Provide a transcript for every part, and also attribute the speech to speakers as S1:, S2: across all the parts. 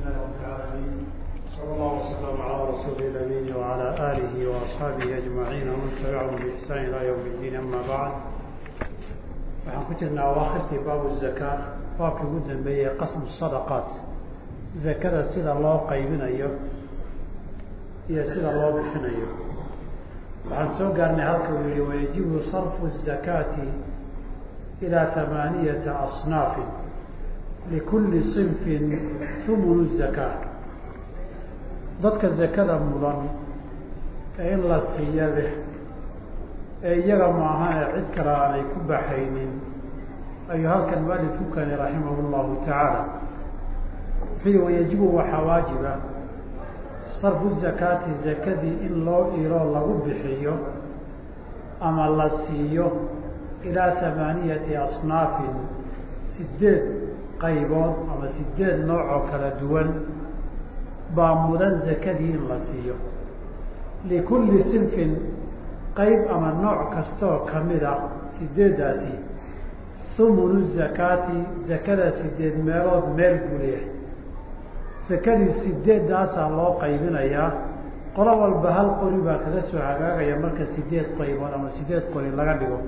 S1: لله رب العالمين صلى الله وسلم على رسوله الامين وعلى اله واصحابه اجمعين ومن تبعهم باحسان الى يوم الدين اما بعد waxaan ku jirnaa awaakhirtii baabu zakaa baabkii ugu dambeeyey qasmu sadaqaat zakada sida loo qaybinayo iyo sida loo bixinayo waxaan soo gaarnay halka uu yihi wayajibu sarfu الzakaati ilى hamaaniyata asnaafin likulli sinfin humunu zakaa dadka zakada mudan ee in la siiya leh ee iyaga maahane cid kale aanay ku baxaynin ayuu halkan mualifku kani raximah llahu tacaala wuxuu wayajibu waxaa waajiba sarfu zakaati zakadii in loo iloo lagu bixiyo ama la siiyo ilaa hamaaniyati asnaafin sideed qaybood ama sideed nooc oo kala duwan baa mudan zakadii in la siiyo. Likulli sinfin qayb ama nooc kastaoo ka mid ah sideeddaasi humunu zakaati zakada sideed meelood meel buu leeyahay. Zakadii sideeddaasaa loo qaybinayaa qolo walba hal qori baa kaga soo hagaagaya marka sideed qaybood ama sideed qori laga dhigo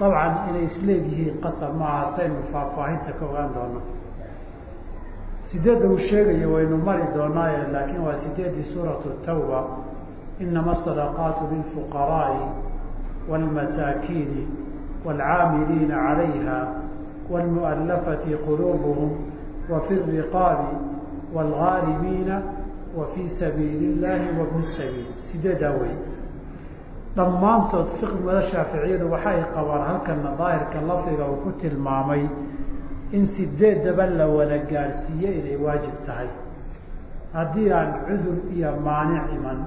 S1: dabcan inay isleegyihiin qasab maaha saynu faahfaahinta ka ogaan doono sideedda uu sheegayo waynu mari doonaaye laakiin waa sideeddii suuratu tawba inama asadaqaatu lilfuqaraai wاlmasaakiini wاlcaamiliina calayha wاlmu'alafati quluubuhum wa fi الriqaabi wاlgaarimiina wa fii sabiili اllahi wabni sabiil sideeddaa wey dhammaantood fiqmada shaaficiyadu waxay qabaan halkana daahirka lafdiga uu ku tilmaamay in sideedaba la wada gaadhsiiye inay waajib tahay. Haddii aan cudur iyo maanic iman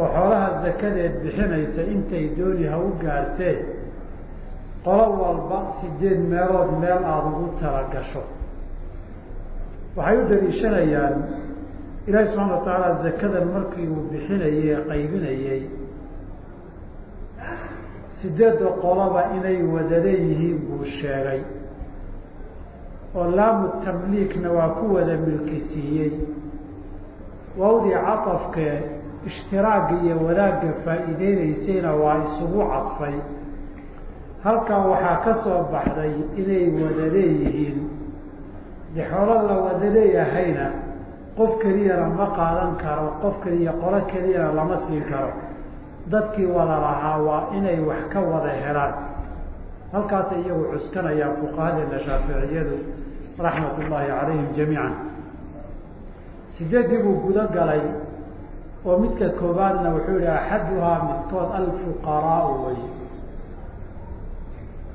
S1: oo xoolaha zakadeed bixinaysa intay dooni ha u gaartee qolo walba sideed meelood meel aada ugu talagasho waxay u daliishanayaan ilaahi subxana wa tacaala zakadan markii uu bixinayey ee qaybinayey sideedda qoloba inay wada leeyihiin buu sheegay. oo laamu tamliikna waa ku wada milki siiyey wawdii catafkee ishtiraagga iyo wadaagga faa'iideynaysayna waa isugu cadfay halkaa waxaa ka soo baxday inay wada leeyihiin de xoolo la wada leeyahayna qof keliyana ma qaadan karo qof keliya qolo keliyana lama siin karo dadkii wada lahaa waa inay wax ka wada helaan. Halkaasay iyagu cuskanayaan fuqahadeena shaaficiyadu raxmat ullaahi calayhim jamiican. Sideeddii buu gudo galay oo midka koobaadna wuxuu yihi axaduhaa midkood alfuqaraau weye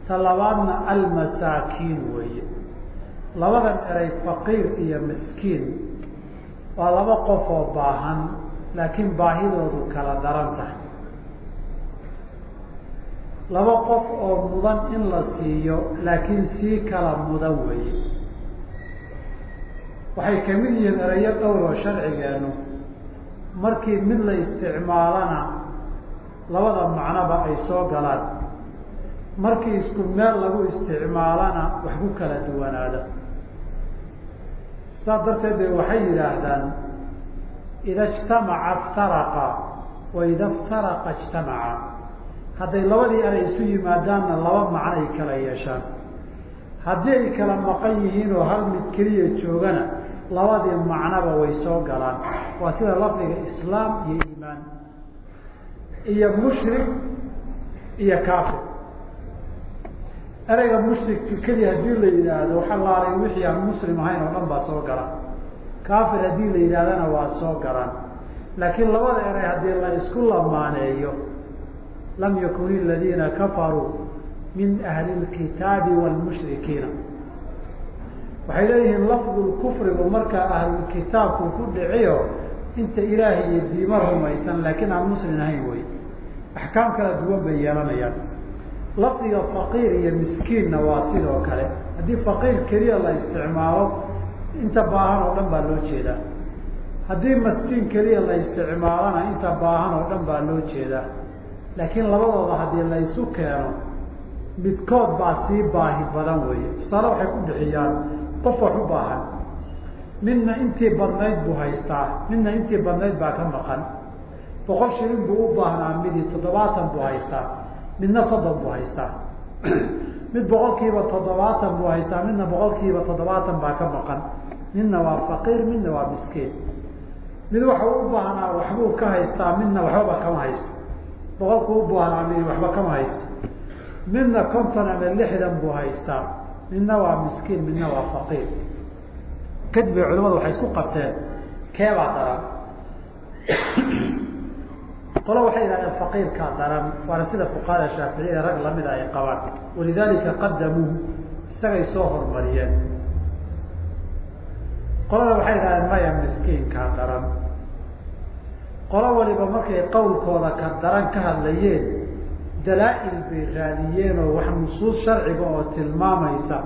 S1: ta labaadna almasaakiin weeye. Labadan eray faqiir iyo miskiin. Waa laba qof oo baahan laakiin baahidoodu kala daran tahay laba qof oo mudan in la siiyo laakiin sii kala mudan weeye. Waxay ka mid yihiin erayo dhowr oo sharcigeenu. Markii mid la isticmaalana labada macnoba ay soo galaan. Markii isku meel lagu isticmaalana wax ku kala duwanaada. Saas darteed be waxay yidhaahdaan ida ijtamaca iftaraqa wa ida iftaraqa ijtamaca hadday labadii eray isu yimaadaanna laba macno ay kala yeeshaan. Haddii ay kala maqan yihiin oo hal mid keliya joogana labadii macnoba way soo galaan. Waa sida lafdiga islaam iyo iimaan iyo mushrik iyo kaafir. Ereyga mushrika keliya haddii la yidhaahdo waxa laalay wixii aan muslim ahayn oo dhan baa soo gala kaafir haddii la yidhahdana waa soo galaan. Laakiin labada erey haddii la isku lamaaneeyo lam yakun iladiina kafaruu min ahli lkitaabi wlmushrikiina waxay leeyihiin lafdu kufrigu markaa ahlulkitaabku ku dhiciyo inta ilaahay iyo diimo rumaysan laakiin aan muslim ahayn wey axkaam kala duwan bay yeelanayaan lafdiga faqiir iyo miskiinna waa sidoo kale haddii faqiir keliya la isticmaalo inta baahan oo dhan baa loo jeedaa haddii maskiin keliya la isticmaalana inta baahan oo dhan baa loo jeedaa laakiin labadooda haddii la isu keeno midkood baa sii baahi badan weeye. Tusaale waxay ku bixiyaan qof wax u baahan. Midna intii badnayd buu haystaa midna intii badnayd baa ka maqan. Boqol shilin buu u baahnaa midii toddobaatan buu haystaa midna soddon buu haystaa. Mid boqolkiiba toddobaatan buu haystaa midna boqolkiiba toddobaatan baa ka maqan. Midna waa faqiir midna waa miskiin. Mid waxa u baahnaa waxbuu ka haystaa midna waxbaba kama haysto boqolku u baahnaa mid waxba kama haysto. Midna konton ama lixdan buu haystaa. Midna waa miskiin midna waa faqiir. Kadib bay culamadu waxay isku qabteen keebaa daran? Qolo waxay yidhahdeen faqiirkaa daran. Waana sida fuqahada shaaficiyada rag lamida ay qabaan. Walidalika qadamuuhu isagay soo hormariyeen. Qolada waxay yidhahdeen maya miskiinkaa daran qolo waliba markay qowlkooda ka daran ka hadlayeen dalaa-il bay raadiyeen oo wax nusuus sharciga oo tilmaamaysa.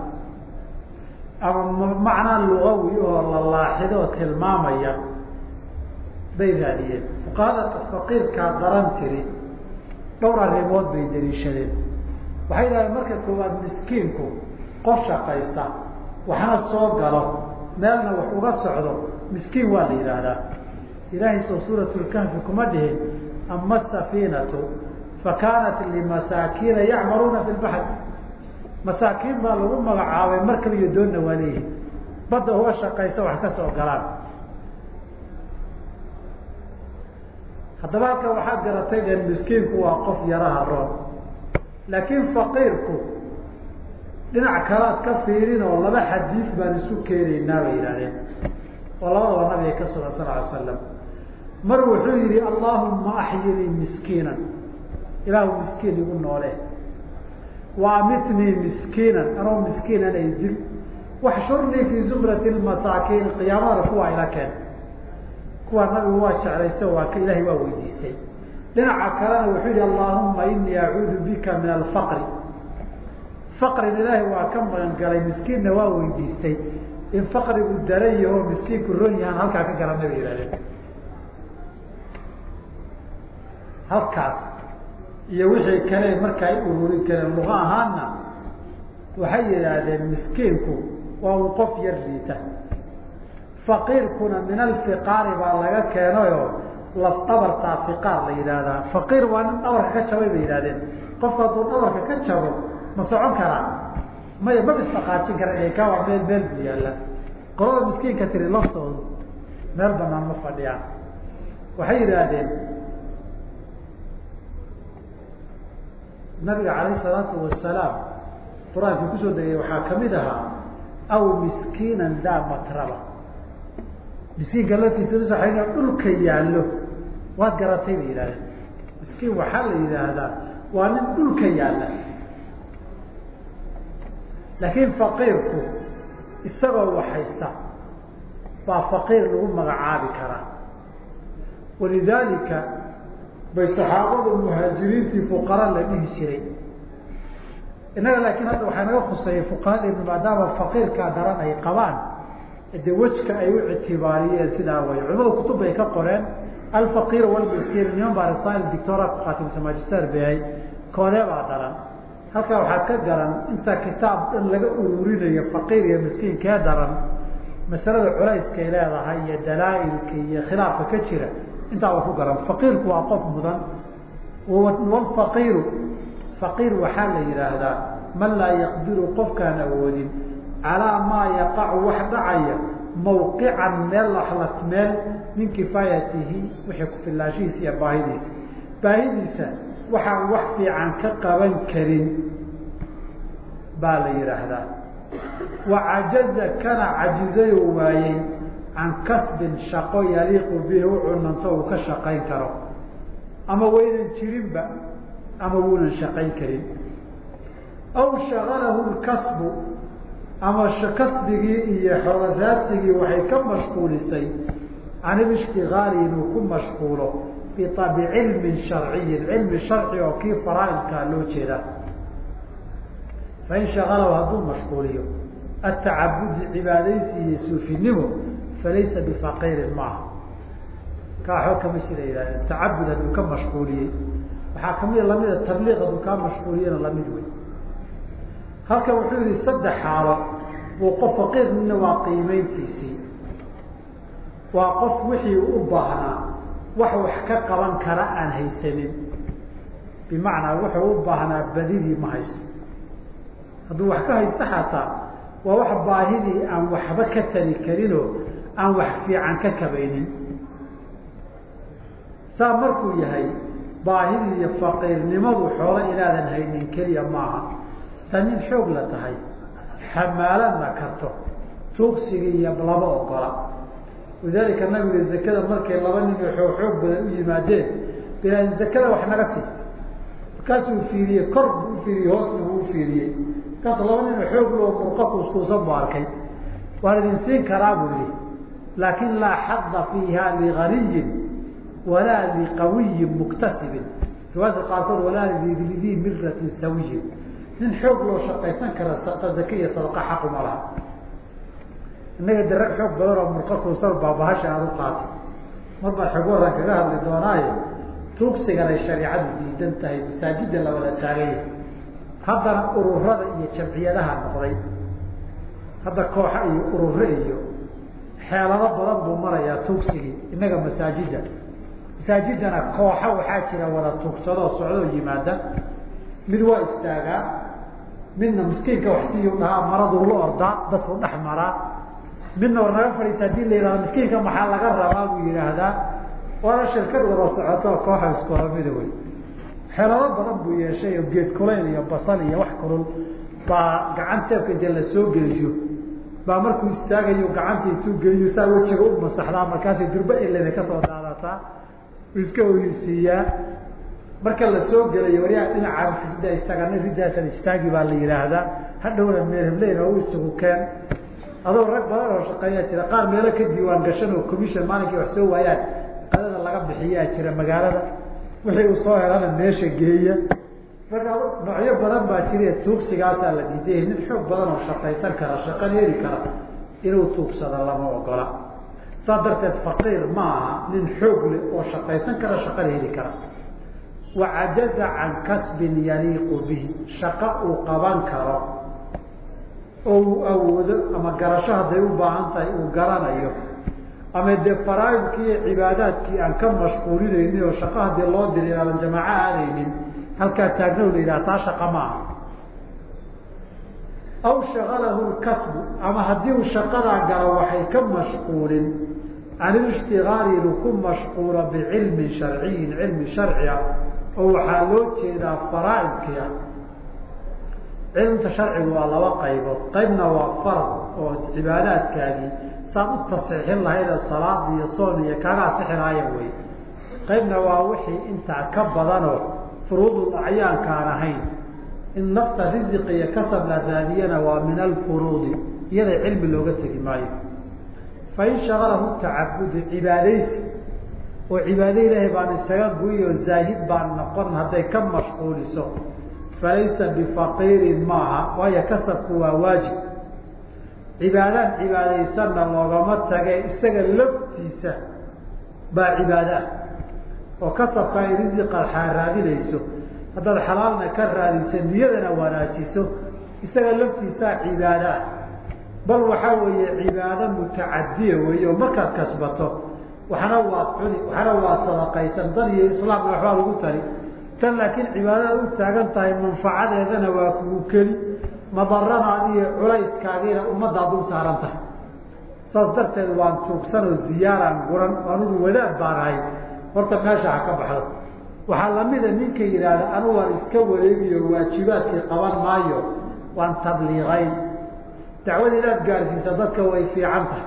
S1: Ama macnaa lugawi oo la laaxido tilmaamaya bay raadiyeen. Fuqahada faqiirkaa daran tiri dhowr arrimood bay daliishadeen waxay yidhahdeen marka koowaad miskiinku qof shaqaysta waxna soo galo meelna wax uga socdo miskiin waa la yidhaahdaa ilaahay soo suurat lkahfi kuma dhihin ama asafiinatu fakanat limasaakiina yacmaluuna fi lbaxr masaakiin baa lagu magacaabay mar kaliyo doonna waa leeyihi badda uga shaqayso wax ka soo galaan haddaba halka waxaad garatay deen miskiinku waa qof yaraha roon laakiin faqiirku dhinac kalaad ka fiirin oo laba xadiid baan isu keenaynaa bay yidhahdeen oo labadaba nabiga ka sugan sal ly slam mar wuxuu yihi allahuma axyinii miskiinan. Ilaahu miskiin igu noole. Wa amitnii miskiinan anoo miskiinan ay dil. Waxshurnii fii zumrati masaakiin. Qiyaamadana kuwaa ila keen. Kuwaa nabigu waa jeclaysta waa ka ilahay waa weydiistay. Dhinaca kalena wuxuu yihi allahuma inii acuudu bika min alfaqri. Faqrin ilaahay waa ka magan galay miskiinna waa weydiistay. In faqrigu daran yaho miskiinku ron yahaan halkaa ka galana bay yihahdeen halkaas iyo wixii kale marka ay ururin kareen luqa ahaana waxay yidhaahdeen miskiinku waa uu qof yar liita faqiirkuna min alfiqaari baa laga keenayo laf dhabartaa fiqaar la yidhaahdaa. Faqiir waa nin dhabarka ka jabay bay yihahdeen qofka hadduu dhabarka ka jabo ma socon karaa. Maya ma isdhaqaajin kara ka waa meel meel buu yaalla qolada miskiinka tiri laftoodu meel banaan ma fadhiyaan. Waxay yidhaahdeen nabiga calayh salaatu wasalaam qur'aankii ku soo degay waxaa ka mid ahaa aw miskiinan daa matraba miskiinka laftiisa usaxayna dhulka yaallo. Waad garatay bay yidhahdeen miskiin waxaa la yidhaahdaa waa nin dhulka yaalla. Laakiin faqiirku isagoo wax haysta baa faqiir lagu magacaabi karaa. Walidaalika bay saxaabadu muhaajiriintii fuqara la dhihi jiray. Innaga laakiin hadda waxaa naga khuseeyay fuqahadeenu maadaama faqiirkaa daran ay qabaan de wejka ay u ictibaariyeen sidaa way. Culimada kutub bay ka qoreen alfaqiir walmiskiin niman baa rasail dictora mise magister bay koodee baa daran. Halkaa waxaad ka garan inta kitaab dhan laga ururinayo faqiir iyo miskiinkee daran masalada culayskay leedahay iyo dalaailka iyo khilaafka ka jira intaa wa ku garan. Faqiirku waa qof mudan. Walfaqiiru faqiir waxaa la yidhaahdaa man laa yaqdiru qofkaan awoodin calaa maa yaqacu wax dhacaya mawqican meel laxlat meel min kifaayatihi wixii kufilaashihiisa iyo baahidiisa baahidiisa waxaan wax fiican ka qaban karin baa la yidhaahdaa wa cajaza kana cajizayoo waayey can kasbin shaqo yaliiqu bihi u cunanto uu ka shaqayn karo. Ama waynan jirinba ama wuunan shaqayn karin. Aw shagalahu lkasbu ama kasbigii iyo xoolo raadsigii waxay ka mashquulisay can ilishtigaali inuu ku mashquulo bicilmin sharciyin cilmi sharci oo kii faraaidkaa loo jeeda. Fain shagalahu hadduu mashquuliyo atacabudi cibaadaysi iyo suufinimo falaysa bifaqiirin maaha. Kaa xoog kama shila yihahdeen tacabud hadduu ka mashquuliyey. Waxaa kamida lamida tabliiq hadduu kaa mashquuliyena la mid wey halkan wuxuu yihi saddex xaalo buu qof faqiir midna waa qiimeyntiisii waa qof wixii u baahnaa wax wax ka qaban kara aan haysanin. Bimacnaa wuxuu u baahnaa badidii ma haysto hadduu wax ka haysto xataa waa wax baahidii aan waxba ka tari karinoo aan wax fiican ka kabaynin. Saa markuu yahay baahidii iyo faqiirnimadu xoolo inaadan haynin keliya maaha. Tan in xoog la tahay. Xamaaladna karto. Tuugsigii iyo lama ogola. Walidaalika nabiga zakada markay laba nin oo xoog xoog badan u yimaadeen bilaa zakada wax naga sii. Markaasuu fiiriyey kor buu ufiiriyey hoosna buu ufiiriyey markaasu laba nin oo xoog loo murqa kuuskuusan bu arkay. Waan idin siin karaa buu yihi laakin laa xadda fiiha liganiyin walaa liqawiyin muktasibin. Riwaayadka qaarkood walaa lidii miratin sawiyin. Nin xoog loo shaqaysan kara zake iyo sadaqa xaquma laha. Innaga de rag xoog badan oo murqa kuusan baa bahasha aada u qaatay. Mar xog waran kaga hadli doonaaye. Tuugsigan ay shareicadu diidan tahay masaajida la wada taaganya haddana ururada iyo jamciyadaha noqday. Hadda kooxa iyo urure iyo xeelado badan buu marayaa tuugsigii innaga masaajida masaajidana kooxa waxaa jira wada tuugsadoo socdoo yimaada. Mid waa istaagaa midna miskiinka wax siiyu dhahaa maraduu la ordaa dadku dhex maraa midna war naga fadhiisa haddii la yihahdo miskiinka maxaa laga rabaa buu yidhaahdaa. Waana shirkad wada socoto kooxa isku horamida wey xeelado badan buu yeeshay oo geed kulayl iyo basal iyo wax kulul baa gacan jeebka intee la soo geliyo baa markuu istaagayo gacanta intuu geliyo saa wejiga u masaxdaa markaasay durba elena ka soo daadataa iska oyisiiyaa marka la gelayo waryaa dhinaca rida istaaga ridaasan istaagi baa la yidhaahdaa. Hadhowna meelhebleyn oo u isugu keen. Adoo rag badan oo shaqeeyaa jira qaar meelo ka diiwaan gashan oo commission maalinkii wax soo waayaan qadada laga bixiyaa jira magaalada. Wixii uu soo helana meesha geeya marka noocyo badan baa jire tuugsigaasaa la diiday nin xoog badan oo shaqaysan kara shaqan heli kara inuu tuugsado lama ogola. Saas darteed faqiir ma aha nin xoog leh oo shaqaysan kara shaqana heli kara. Wacajaza can kasbin yaliiqu bihi. Shaqo uu qaban karo oo uu awoodo ama garasho hadday u baahan tahay uu garanayo. Ama dee faraaidkii cibaadaadkii aan ka mashquulinaynin oo shaqo haddii loo diri aadan jamaaco aadaynin halkaa taagnow la yidhaha taa shaqa maaha. Aw shagalahu lkasbu ama haddii uu shaqadaa galo waxay ka mashquulin can ilishtigaali inuu ku mashquulo bicilmin sharciyin cilmi sharci ah oo waxaa loo jeedaa faraaidkii ah. Cilmta sharcigu waa laba qaybood. Qaybna waa farad oo cibaadaadkaagii saad u tasxiixin lahayd salaad iyo soon iyo kaaga asixi wey qaybna waa wixii intaa ka badanoo furuudul acyaankaan ahayn. In nafta risiq iyo kasab la raadiyana waa min alfuruudi iyada cilmi looga tegi maayo. Fain shagalahu tacabudu cibaadaysi. Oo cibaado ilaahay baan isaga guyi oo zaahid baan noqon hadday ka mashquuliso. Falaysa bifaqiirin maaha waayo kasabku waa waajib. Cibaadaan cibaadaysanna loogama tage isaga laftiisa baa cibaado ah oo kasabka ay risiqa raadinayso. Haddaad xalaalna ka raadisa niyadana wanaajiso. Isaga laftiisaa cibaado ah bal waxaa weeye cibaado mutacadiya weeye oo markaad kasbato waxna waad cuni waxna waad sadaqaysan. Dan iyo islaamna waxbaad ugu tari. Tan laakiin cibaadada u taagan tahay manfacadeedana waa kugu keli. Madaradaad iyo culayskaagiina ummaddaa dul saaran tahay. Saas darteed waan tuugsanoo ziyaaraan guran anugu wadaad baan ahay horta meesha ha ka baxdo. Waxaa lamida ninka yidhaahda anu waan iska wareegiyo waajibaadkii qaban maayo waan tabliiqayn dacwada inaad gaarsiisa dadka way fiican tahay.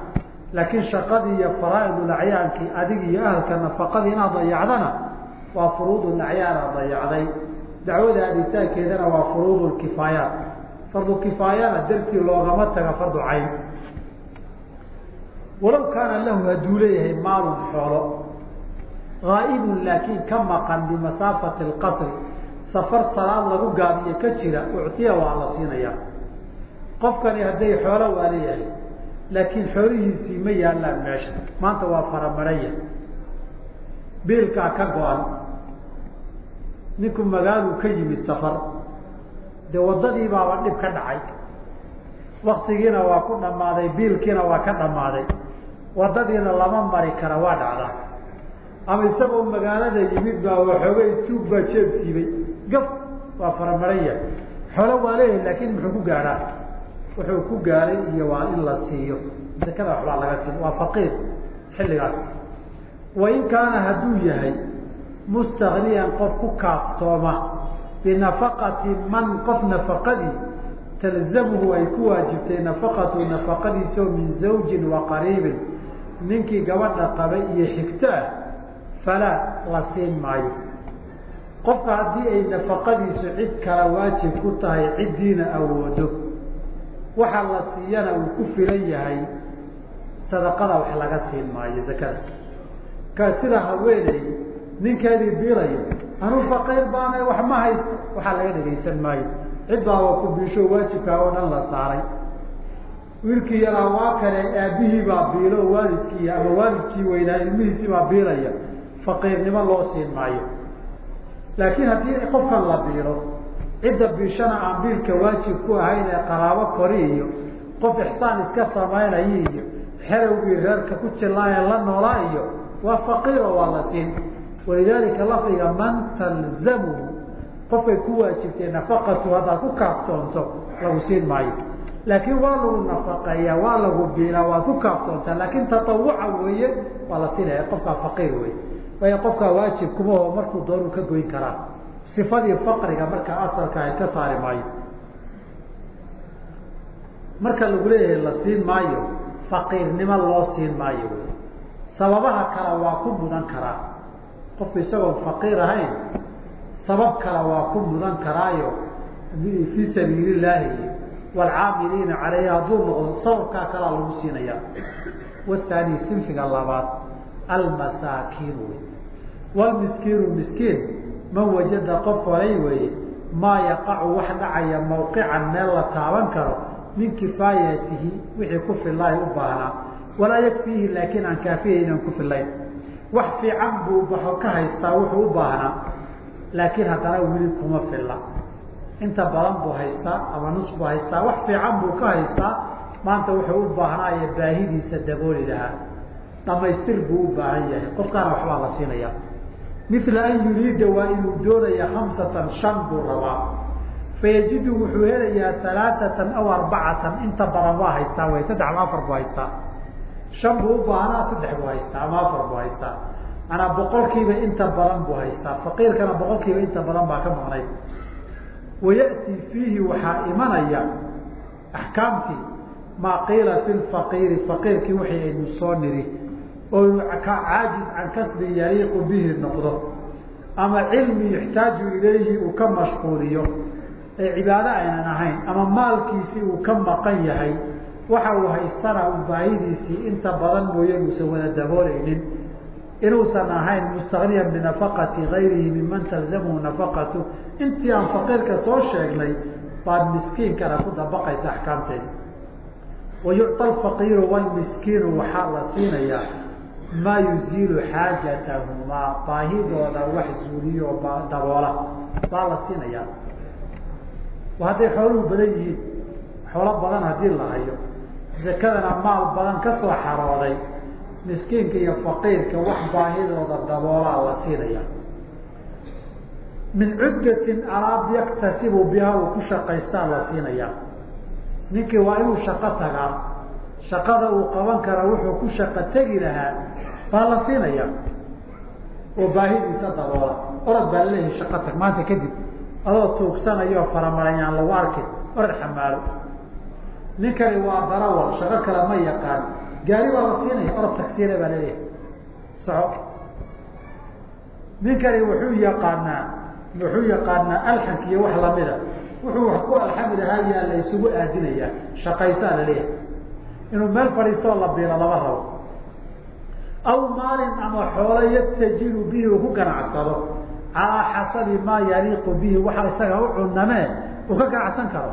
S1: Laakiin shaqadii iyo faraaidul acyaankii adig iyo ahalka nafaqadii inaad dayacdana waa furuudul acyaanaad dayacday. Dacwada aditaankeedana waa furuudul kifaayaat. Fardu kifaayana dartii loogama taga fardu cayn. Walaw kaana lahu hadduu leeyahay maalun xoolo aa'ibun laakiin ka maqan bimasaafati lqasri safar salaad lagu gaabiyo ka jira uctiya waa la siinayaa qofkani hadday xoolo waa leeyahay laakiin xoolihiisii ma yaallaan meesha maanta waa faramaranya biilkaa ka go-an ninku magaaluu ka yimid safar dee waddadii baaba dhib ka dhacay waktigiina waa ku dhammaaday biilkiina waa ka dhammaaday wadadiina lama mari kara waa dhacda ama isagoo magaalada yimid baa waxoogay tuug baa jeeb siibay. Gaf waa faramaranya xoolo waa leeyahay laakin muxuu ku gaadhaa? Wuxuu ku gaadhay iyo waa in la siiyo. Zakada waxbaa laga siin. Waa faqiir xilligaas. Wain kaana hadduu yahay mustakniyan qof ku kaaftooma binafaqati man qof nafaqadii talzamuhu ay ku waajibtay nafaqatu nafaqadiisao min zawjin wa qariibin. Ninkii gabadha qabay iyo xigtaa falaa la siin maayo. Qofka haddii ay nafaqadiisu cid kala waajib ku tahay ciddiina awoodo waxa la siiyana uu ku filan yahay sadaqada wax laga siin maayo zakada. Ka sida haweeney ninkeedii biilayo anuu faqiir baana wax ma haysto. Waxaa laga dhegaysan maayo. Cid baaba ku biisho waajibkaa oo dhan la saaray. Wiilkii yaraa waa kale aabihii baa biilo waalidkii ama waalidkii weynaa ilmihiisii baa biilaya faqiirnimo loo siin maayo. Laakiin haddii qofkan la biilo cidda biishana aan biilka waajib ku ahayn ee qaraabo kori iyo qof ixsaan iska samaynaya iyo xerowgii reerka ku jilaaye la noolaa iyo waa faqiiro waa la siin. Walidaalika lafdiga man talzamuhu qofkay ku waajibtay nafaqatu haddaad ku kaaftoonto lagu siin maayo. Laakiin waa lagu nafaqeeyaa waa lagu biilaa waad ku kaaftoontaa. Laakin tatawuca weeye waa la siinaya qofkaa faqiir wey waayo qofkaa waajib kuma oo markuu doonuu ka goyn karaa. Sifadii faqriga marka asalka ay ka saari maayo. Marka lagu leeyahay la siin maayo faqiirnimo loo siin maayo. Sababaha kale waa ku mudan karaa. Qofku isagoon faqiir ahayn sabab kale waa ku mudan karaayo. Fii sabiili illaahi waalcaamiliina caleyhi hadduu noqdo sababkaa kalaa lagu siinaya wathani sinfiga labaad almasaakiin wey wlmiskiinu miskiin man wajada qof horay weeye maa yaqacu wax dhacaya mawqican meel la taaban karo min kifaayatihi wixii ku filaahi u baahnaa walaa yakfiihi laakiin aan kaafiyayn aan ku filayn wax fiican buu baxo ka haystaa wuxuu u baahnaa laakiin haddana weli kuma filla. Inta badan buu haystaa ama nus buu haystaa. Wax fiican buu ka haystaa maanta wuxuu u baahnaayo baahidiisa dabooli lahaa. Dhamaystir buu u baahan yahay. Qofkaana waxbaa la siinaya mila an yuriida waa inuu doonaya hamsatan shan buu rabaa. Fayajidu wuxuu helayaa alaaatan aw arbacatan. Inta badan waa haystaa way saddex ama afar buu haystaa. Shan buu u baahnaa saddex buu haystaa ama afar buu haystaa. Manaa boqolkiiba inta badan buu haystaa. Faqiirkana boqolkiiba inta badan baa ka maqnayd wayati fiihi waxaa imanaya axkaamtii maa qiila fi lfaqiiri faqiirkii waxay aynu soo niri oo caajiz can kasbin yaliiqu bihi noqdo ama cilmi yuxtaaju ilayhi uu ka mashquuliyo ee cibaado aynan ahayn ama maalkiisii uu ka maqan yahay waxa uu haystana baahidiisii inta badan mooye uusan wada daboolaynin. Inuusan ahayn mustagniyan binafaqati gayrihi miman talzamhu nafaqatu. Intii aan faqiirka soo sheegnay baad miskiinkana ku dabaqaysa axkaamteeda. Wa yucطa alfaqiiru walmiskiinu waxaa la siinayaa maa yuziilu xaajatahumaa baahidooda wax zuuliyo daboola baa la siinayaa hadday xooluhu badan yihiin xoolo badan haddii la hayo zakadana maal badan ka soo xarooday miskiinka iyo faqiirka wax baahidooda daboolaa la siinaya. Min cuddatin alaab yaktasibu biha uu ku shaqaystaa la siinaya. Ninkii waa inuu shaqo tagaa shaqada uu qaban kara wuxuu ku shaqo tegi lahaa baa la siinaya oo baahidiisa daboola. Orad baa la leeyahay shaqo tag. Maanta kadib adoo tuugsanayo faramarayaan lagu arkin orad xamaalo. Ninkani waa darawal shaqo kale ma yaqaan. Gaari baa la siinaya orad tagsiile baa la leeyahay soco ninkani wuxuu yaqaanaa wuxuu yaqaanaa alxanka iyo wax lamida wuxuu wax ku alxami lahaa yaa la isugu aadinayaa shaqaysaa la leeyahay inuu meel fadhiistoo la biilo lama rabo aw maalin ama xoolo yatajiru bihi uu ku ganacsado. Calaa xasabi maa yaliiqu bihi waxa isaga u cunamee uu ka ganacsan karo.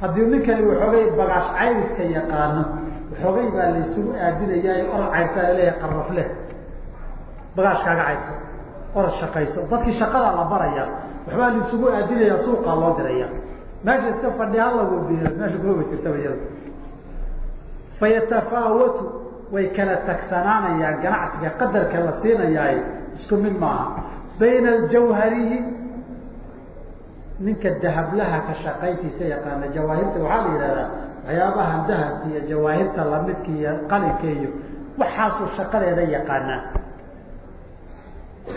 S1: Haddii ninkani waxoogay bagaash cayriska yaqaano waxoogay baa la isugu aadinayaa orad cayrsaa la leeyahay qaraf leh. Bagaash kaaga cayrso orad shaqayso. Dadkii shaqadaa la baraya waxbaa la isugu aadinaya suuqaa loo diraya. Meesha iska fadhiya halagu biyo meesha kuma jirtaba iyada fayatafaawatu way kala tagsanaanayaan ganacsiga qadarka la siinayaay isku mid maaha. Bayna aljawhariyi ninka dahablaha ka shaqayntiisa yaqaana jawaahirta waxaa la yidhahdaa waxyaabaha dahabka iyo jawaahirta lamidka iyo qalinka iyo waxaasuu shaqadeeda yaqaanaa.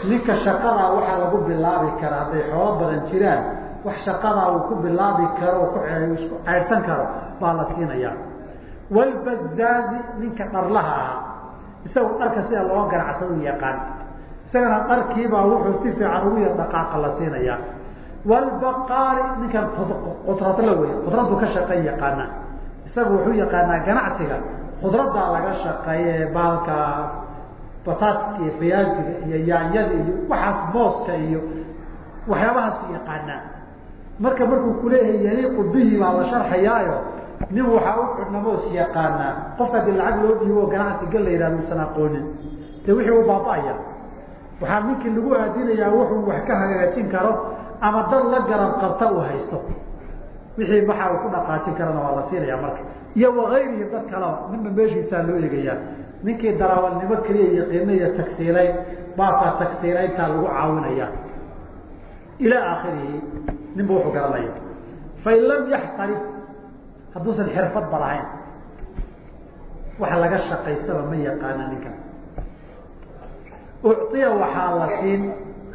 S1: Ninka shaqadaa waxaa lagu bilaabi karaa hadday xoolo badan jiraan wax shaqadaa uu ku bilaabi karo ku isku ceydhsan karo baa la siinayaa walbazaazi ninka dharlaha ahaa. Isagu dharka sida loo ganacsado u yaqaan. Isagana dharkiibaa wuxuu si fiican ugu yar dhaqaaqa la siinayaa. Walbaqaari ninkan khudradla wey khudraddu ka shaqeey yaqaana isagu wuxuu yaqaanaa ganacsiga. Khudraddaa laga shaqeeye baalka bataaska iyo fiyaaziga iyo yaanyada iyo waxaas mooska iyo waxyaabahaasu yaqaanaa. Marka markuu kuleeyahay yaliiqu bihi baa la sharxayaayo nin waxaa u xudnamoos yaqaanaa? Qofka haddii lacag loo dhiibo ganacsi gal la yihahdo usan aqoonin. Dee wixii u baaba-aya. Waxaa ninkii lagu aadinayaa wuxuu wax ka hagaajin karo ama dad la garab qabta uu haysto. Wixii waxa uu ku dhaqaajin karana waa la siinaya marka. Iyo wagayrihi dad kaleba ninba meeshiisaa loo eegayaa ninkii darawalnimo keliya yaqiina iyo tagsiilayn baakaa tagsiilayntaa lagu caawinaya. Ilaa aakhirihi ninba wuxuu garanaya fain lam yaxtarif hadduusan xirfadba lahayn. Wax laga shaqaystaba ma yaqaana ninkan ucطiya waxaa la siin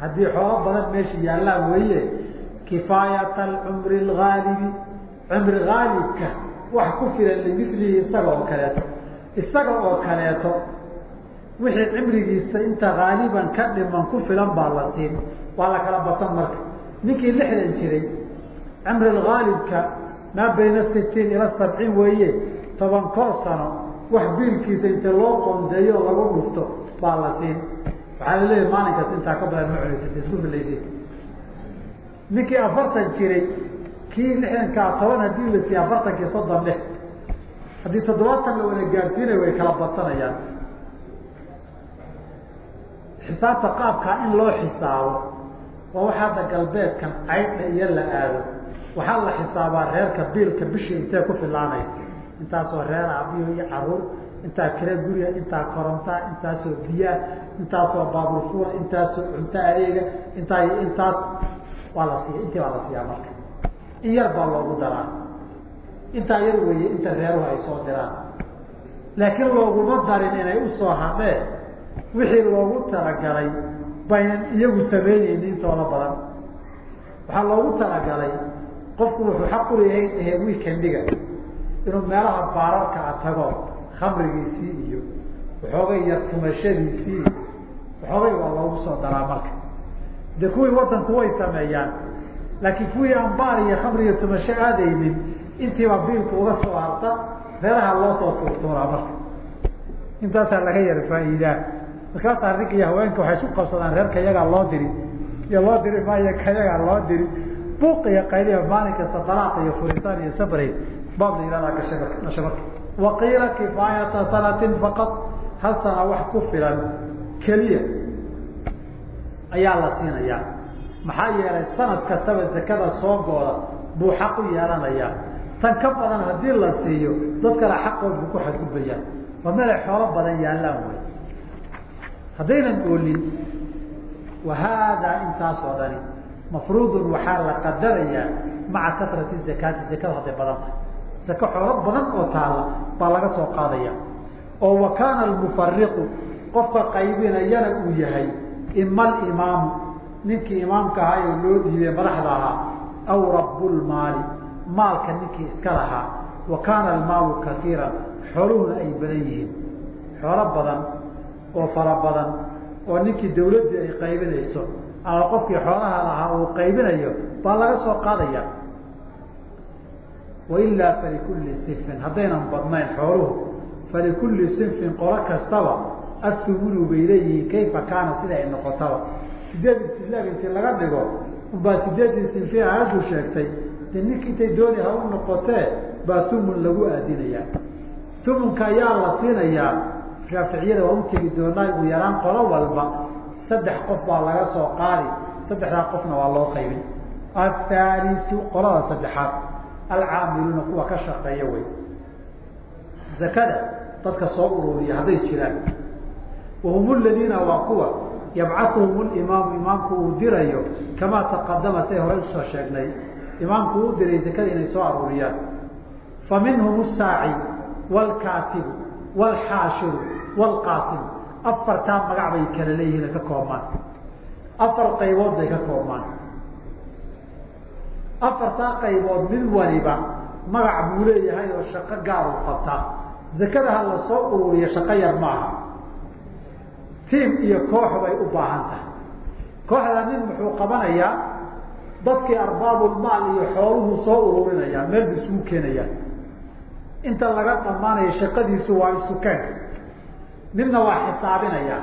S1: haddii xoolo badan meesha yaallaan weeye kifaayata alcumri algaalibi cumri gaalibka wax ku filan limilihi isaga kaleeto. Isaga oo kaleeto wixii cimrigiisa inta haaliban ka dhiman ku filan baa la siin. Waa la kala batan marka. Ninkii lixdan jiray cumri gaalibka maa bayna sitiin ila sabciin weeye toban koo sano wax biilkiisa inta loo qoondeeyo lagu dhufto baa la siin. Waxaa la leeyahy maalinkaas intaa ka badan ma cunaysa isku filaysi ninkii afartan jiray kii lixdankaa toban haddii la siiye afartankii soddon lix. Haddii toddobaatan la wada gaadsiinayo way kala badsanayaan xisaabta qaabkaa in loo xisaabo waa waxa hadda galbeedkan caydha iyo la aado waxaa la xisaabaa reerka biilka bishii intee ku filaanaysa. Intaasoo reer abiyo iyo carruur intaa kira guriga intaa korontaa intaasoo biyaa intaasoo baaburfuula intaasoo cunto adeega intaa iyo intaas waa la siiya intii baa la siiyaa marka. In yar baa loogu daraa. Intaa yar weeye inta reeruhu ay soo diraan. Laakiin looguma darin inay u soo hadheen wixii loogu talagalay baynan iyagu samaynayni intooda badan. Waxaa loogu talagalay qofku wuxuu xaq uleeyahay ahe weekendiga inuu meelaha baararka a tago khamrigiisii iyo waxoogay yar tumashadiisii waxoogay waa loogu soo daraa marka. De kuwii wadanku way sameeyaan laakiin kuwii aan baar iyo khamri iyo tumasho aadaynin intiiba biilku uga soo harta reeraha loo soo tuurtuuraa marka. Intaasaa laga yara faa'iidaa. Markaasaa ragga iyo haweenka waxay isu qabsadaan reerka iyagaa loo diri iyo loo diri maayo kayagaa loo diri buuq iyo qayliya maalin kasta dalaaq iyo furitaan iyo sabray baab la yihahdaa gasha gasha marka. Waqiila kifaayata sanatin faqad hal sana wax ku filan keliya ayaa la siinayaa. Maxaa yeelay sanad kastaba zakada soo gooda buu xaq u yeelanayaa. Tan ka badan haddii la siiyo dad kale xaqood buu ku xadgudbayaa. Waa meelay xoolo badan yaallaan wey haddaynan oolin wa haadaa intaas dhani mafruudun waxaa la qadarayaa maca kasrati zakaati. Zakada hadday badan tahay. Zaka xoolo badan oo taala baa laga soo qaadaya. Oo wa kaana almufariqu qofka qaybinayana uu yahay ima alimaamu ninkii imaamka ahaa oo loo dhiibay madaxda ahaa aw rabbulmaali maalka ninkii iska lahaa. Wa kaana almaalu kaiiran xooluhuna ay badan yihiin. Xoolo badan oo fara badan oo ninkii dawladdii ay qaybinayso ama qofkii xoolaha lahaa uu qaybinayo baa laga soo qaadaya. Wailaa falikulli sinfin haddaynan badnayn xooluhu falikulli sinfin qolo kastaba athumunu bay leeyihiin kayfa kaana sida ay noqotaba sideed ibtislaam intii laga dhigo unbaa sideedii sinfi aayaddu sheegtay de ninki intay dooni ha u noqotee baa humun lagu aadinayaa humunka ayaa la siinayaa shaaficiyada waa u tegi doonaa ugu yaraan qolo walba saddex qof baa laga soo qaadi saddexdaa qofna waa loo qaybin. Athaalisu qolada saddexaad. Alcaamiluuna kuwa ka shaqeeya wey. Zakada
S2: dadka soo ururiya hadday jiraan. Wahum ladiina waa kuwa yabcauhum imaamu imaamku uu dirayo kamaa taqadama say hore u soo sheegnay. Imaamku uu diray zakada inay soo aruuriyaan fa minhum saaci wlkaatibu wlxaashiru wlqaasimu afartaa magac bay kala leeyihiin ka koobmaan afar qaybood bay ka koobmaan afartaa qaybood mid waliba magac buu leeyahay oo shaqo gaar u qabtaa zakada ha la soo ururiya shaqo yar maaha. Tiim iyo koox bay u baahan tahay. Kooxda nin muxuu qabanayaa dadkii arbaabulmaal iyo xooluhu soo ururinaya meel buu isugu keenayaa inta laga dhammaanayo shaqadiisu waa isukeenka midna waa xisaabinaya.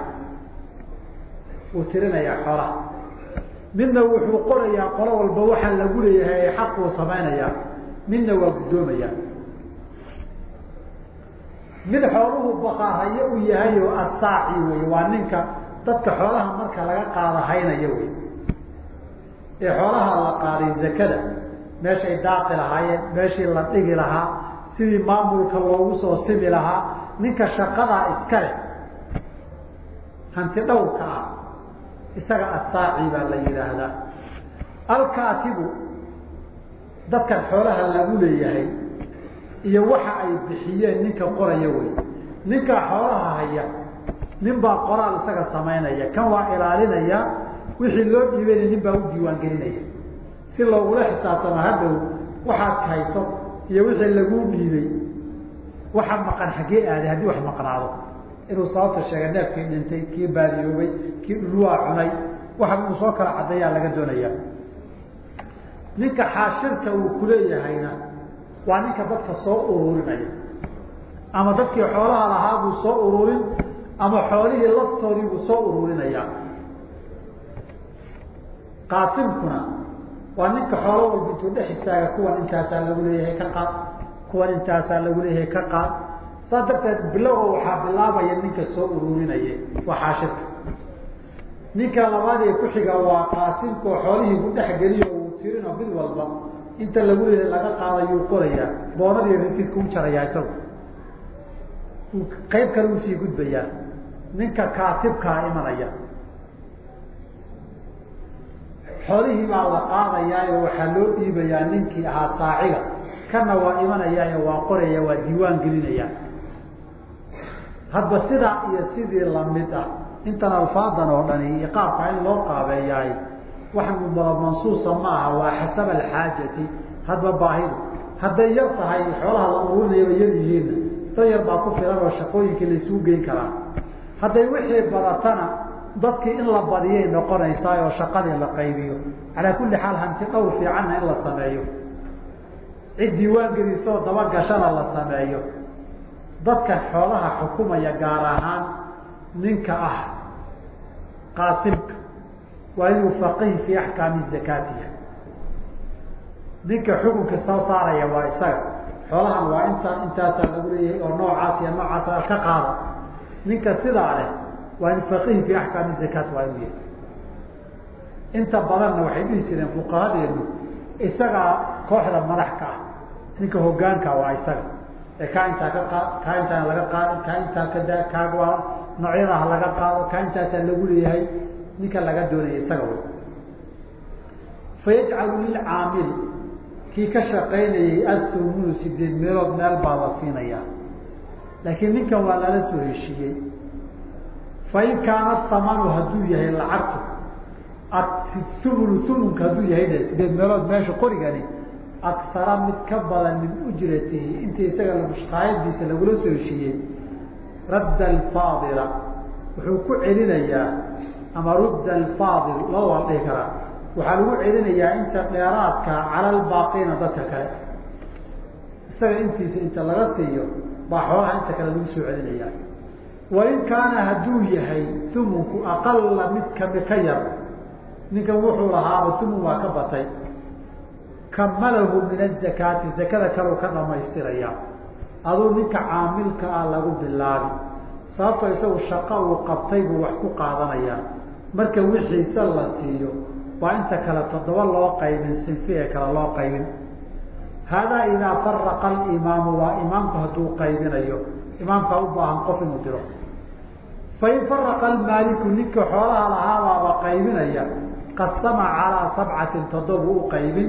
S2: Wuu tirinayaa xoolaha midna wuxuu qorayaa qolo walba waxaa lagu leeyahay ee xaquu samaynayaa. Midna waa guddoomaya. Mid xooluhu baqaarayo u yahay oo asaaci wey waa ninka dadka xoolaha marka laga qaada haynaya wey ee xoolaha la qaaday zakada meeshay daaqi lahaayeen meeshii la dhigi lahaa sidii maamulka loogu soo simi lahaa ninka shaqadaa iska leh hanti dhowrka ah. Isaga asaaci baa la yidhaahdaa. Alkaatibu dadkan xoolaha lagu leeyahay iyo waxa ay bixiyeen ninka qoraya wey. Ninkaa xoolaha haya nin baa qoraal isaga samaynaya kan waa ilaalinaya wixii loo dhiibanaya nin baa u diiwaan gelinaya si loogula xisaabtama hadhow waxaad hayso iyo wixii laguu dhiibay waxa maqan xaggee aaday haddii wax maqnaado inuu sababta sheegay neefkii dhintay kii baadiyoobay kii dhulwaa cunay waxa inuu soo kala caddeeyaa laga doonaya ninka xaashirka uu kuleeyahayna waa ninka dadka soo ururinaya. Ama dadkii xoolaha lahaa buu soo ururin ama xoolihii laftoodii buu soo ururinaya. Qaasimkuna waa ninka xoolo walba intuu dhex istaaga kuwan intaasaa lagu leeyahay ka qaad kuwan intaasaa lagu leeyahay ka qaad saas darteed bilowga waxaa bilaabaya ninka soo ururinaya. Waa xaashirka ninka labaad ee ku xiga waa qaasimka oo xoolihii ku dhex geliyo uu tirino mid walba. Inta lagu leeyahay laga qaadayuu qorayaa. Boonadii risidka u jarayaa isagu. Qayb kale uu sii gudbayaa ninka kaatibkaa imanaya. Xoolihii baa la qaadayaayo waxaa loo dhiibayaa ninkii ahaa saaciga kana waa imanayaayo waa qoraya waa diiwaan gelinaya hadba sidaa iyo sidii la mid ah. Intan alfaadan oo dhani iyo qaabka in loo qaabeeyaay wax mubada mansuusa maaha waa xasaba alxaajati. Hadba baahidu hadday yar tahay xoolaha la ururinayaba yar yihiinna dad yar baa ku filan oo shaqooyinkii laisugu geyn karaa. Hadday wixii badatana dadkii in la badiyay noqonaysaa oo shaqadii la qaybiyo. Calaa kulli xaal hanti dhowr fiicanna in la sameeyo. Cid diiwaan gelisoo dabagashana la sameeyo dadka xoolaha xukumaya gaar ahaan ninka ah qaasimka waa inuu faqih fii axkaami zakaatiya ninka xukunka soo saaraya waa isaga. Xoolahan waa inta intaasaa lagu leeyahay oo noocaas iyo noocaas ka qaada ninka sidaa leh waa in faqih fii axkaami zakaat waa inuu yahay. Inta badanna waxay dhihi jireen fuqahadeenu isagaa kooxda madax ka ah. Ninka hogaanka waa isaga ee kaa intaa ka qaad kaa intaana laga qaadin kaa intaa kada kaagwaa noocyadaha laga qaado kaa intaasaa lagu leeyahay ninka laga doonaya isaga way. Fayajcalu lilcaamili kii ka shaqaynayay athumunu sideed meelood meel baa la siinayaa laakiin ninkan waa lala soo heshiiyey. Fain kaana thamanu hadduu yahay lacagtu thumunu thumunka hadduu yahayna sideed meelood meesha qorigani aksara mid ka badan min ujratihi inta isaga mushkaayadiisa lagula soo heshiiyey radda alfaadila wuxuu ku celinayaa ama rudda alfaadil laba la dhihi karaa. Waxaa lagu celinayaa inta dheeraadka cala albaaqiina dadka kale. Isaga intiisa inta laga siiyo baa xoolaha inta kale lagu soo celinayaa. Wain kaana hadduu yahay thumunku aqala mid kami ka yar ninkan wuxuu lahaaba thumun waa ka batay kamalahu min azakaati zakada kaleu ka dhamaystiraya. Aduu ninka caamilka ah lagu bilaabi sababtoo isagu shaqo uu qabtay buu wax ku qaadanayaa marka wixiisa la siiyo waa inta kale toddoba loo qaybin sinfi ee kale loo qaybin. Haadaa idaa faraqa alimaamu waa imaamku hadduu qaybinayo imaamkaa u baahan qof inuu diro fain faraqa almaaliku ninka xoolaha lahaabaaba qaybinaya. Qasama calaa sabcatin toddobu u qaybin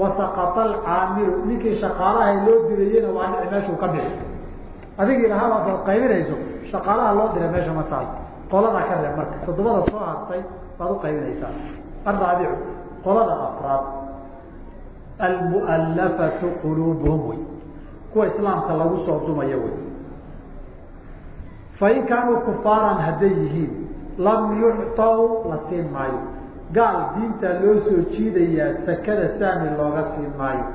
S2: wasaqata alcaamilu ninkii shaqaalaha loo dirayena waa dhici meeshuu ka bixi adigii lahaaba adaad qaybinayso shaqaalaha loo diray meesha ma taal qoladaa ka reeb marka. Toddobada soo hartay baad u qaybinaysaa. Araabicu qolada afraad. Almu'allafatu quluubuhum wey. Kuwa islaamka lagu soo dumayo wey. Fain kaanuu kufaaran hadday yihiin lam yuctaw la siin maayo gaal diintaa loo soo jiidayaa sakada saami looga siin maayo.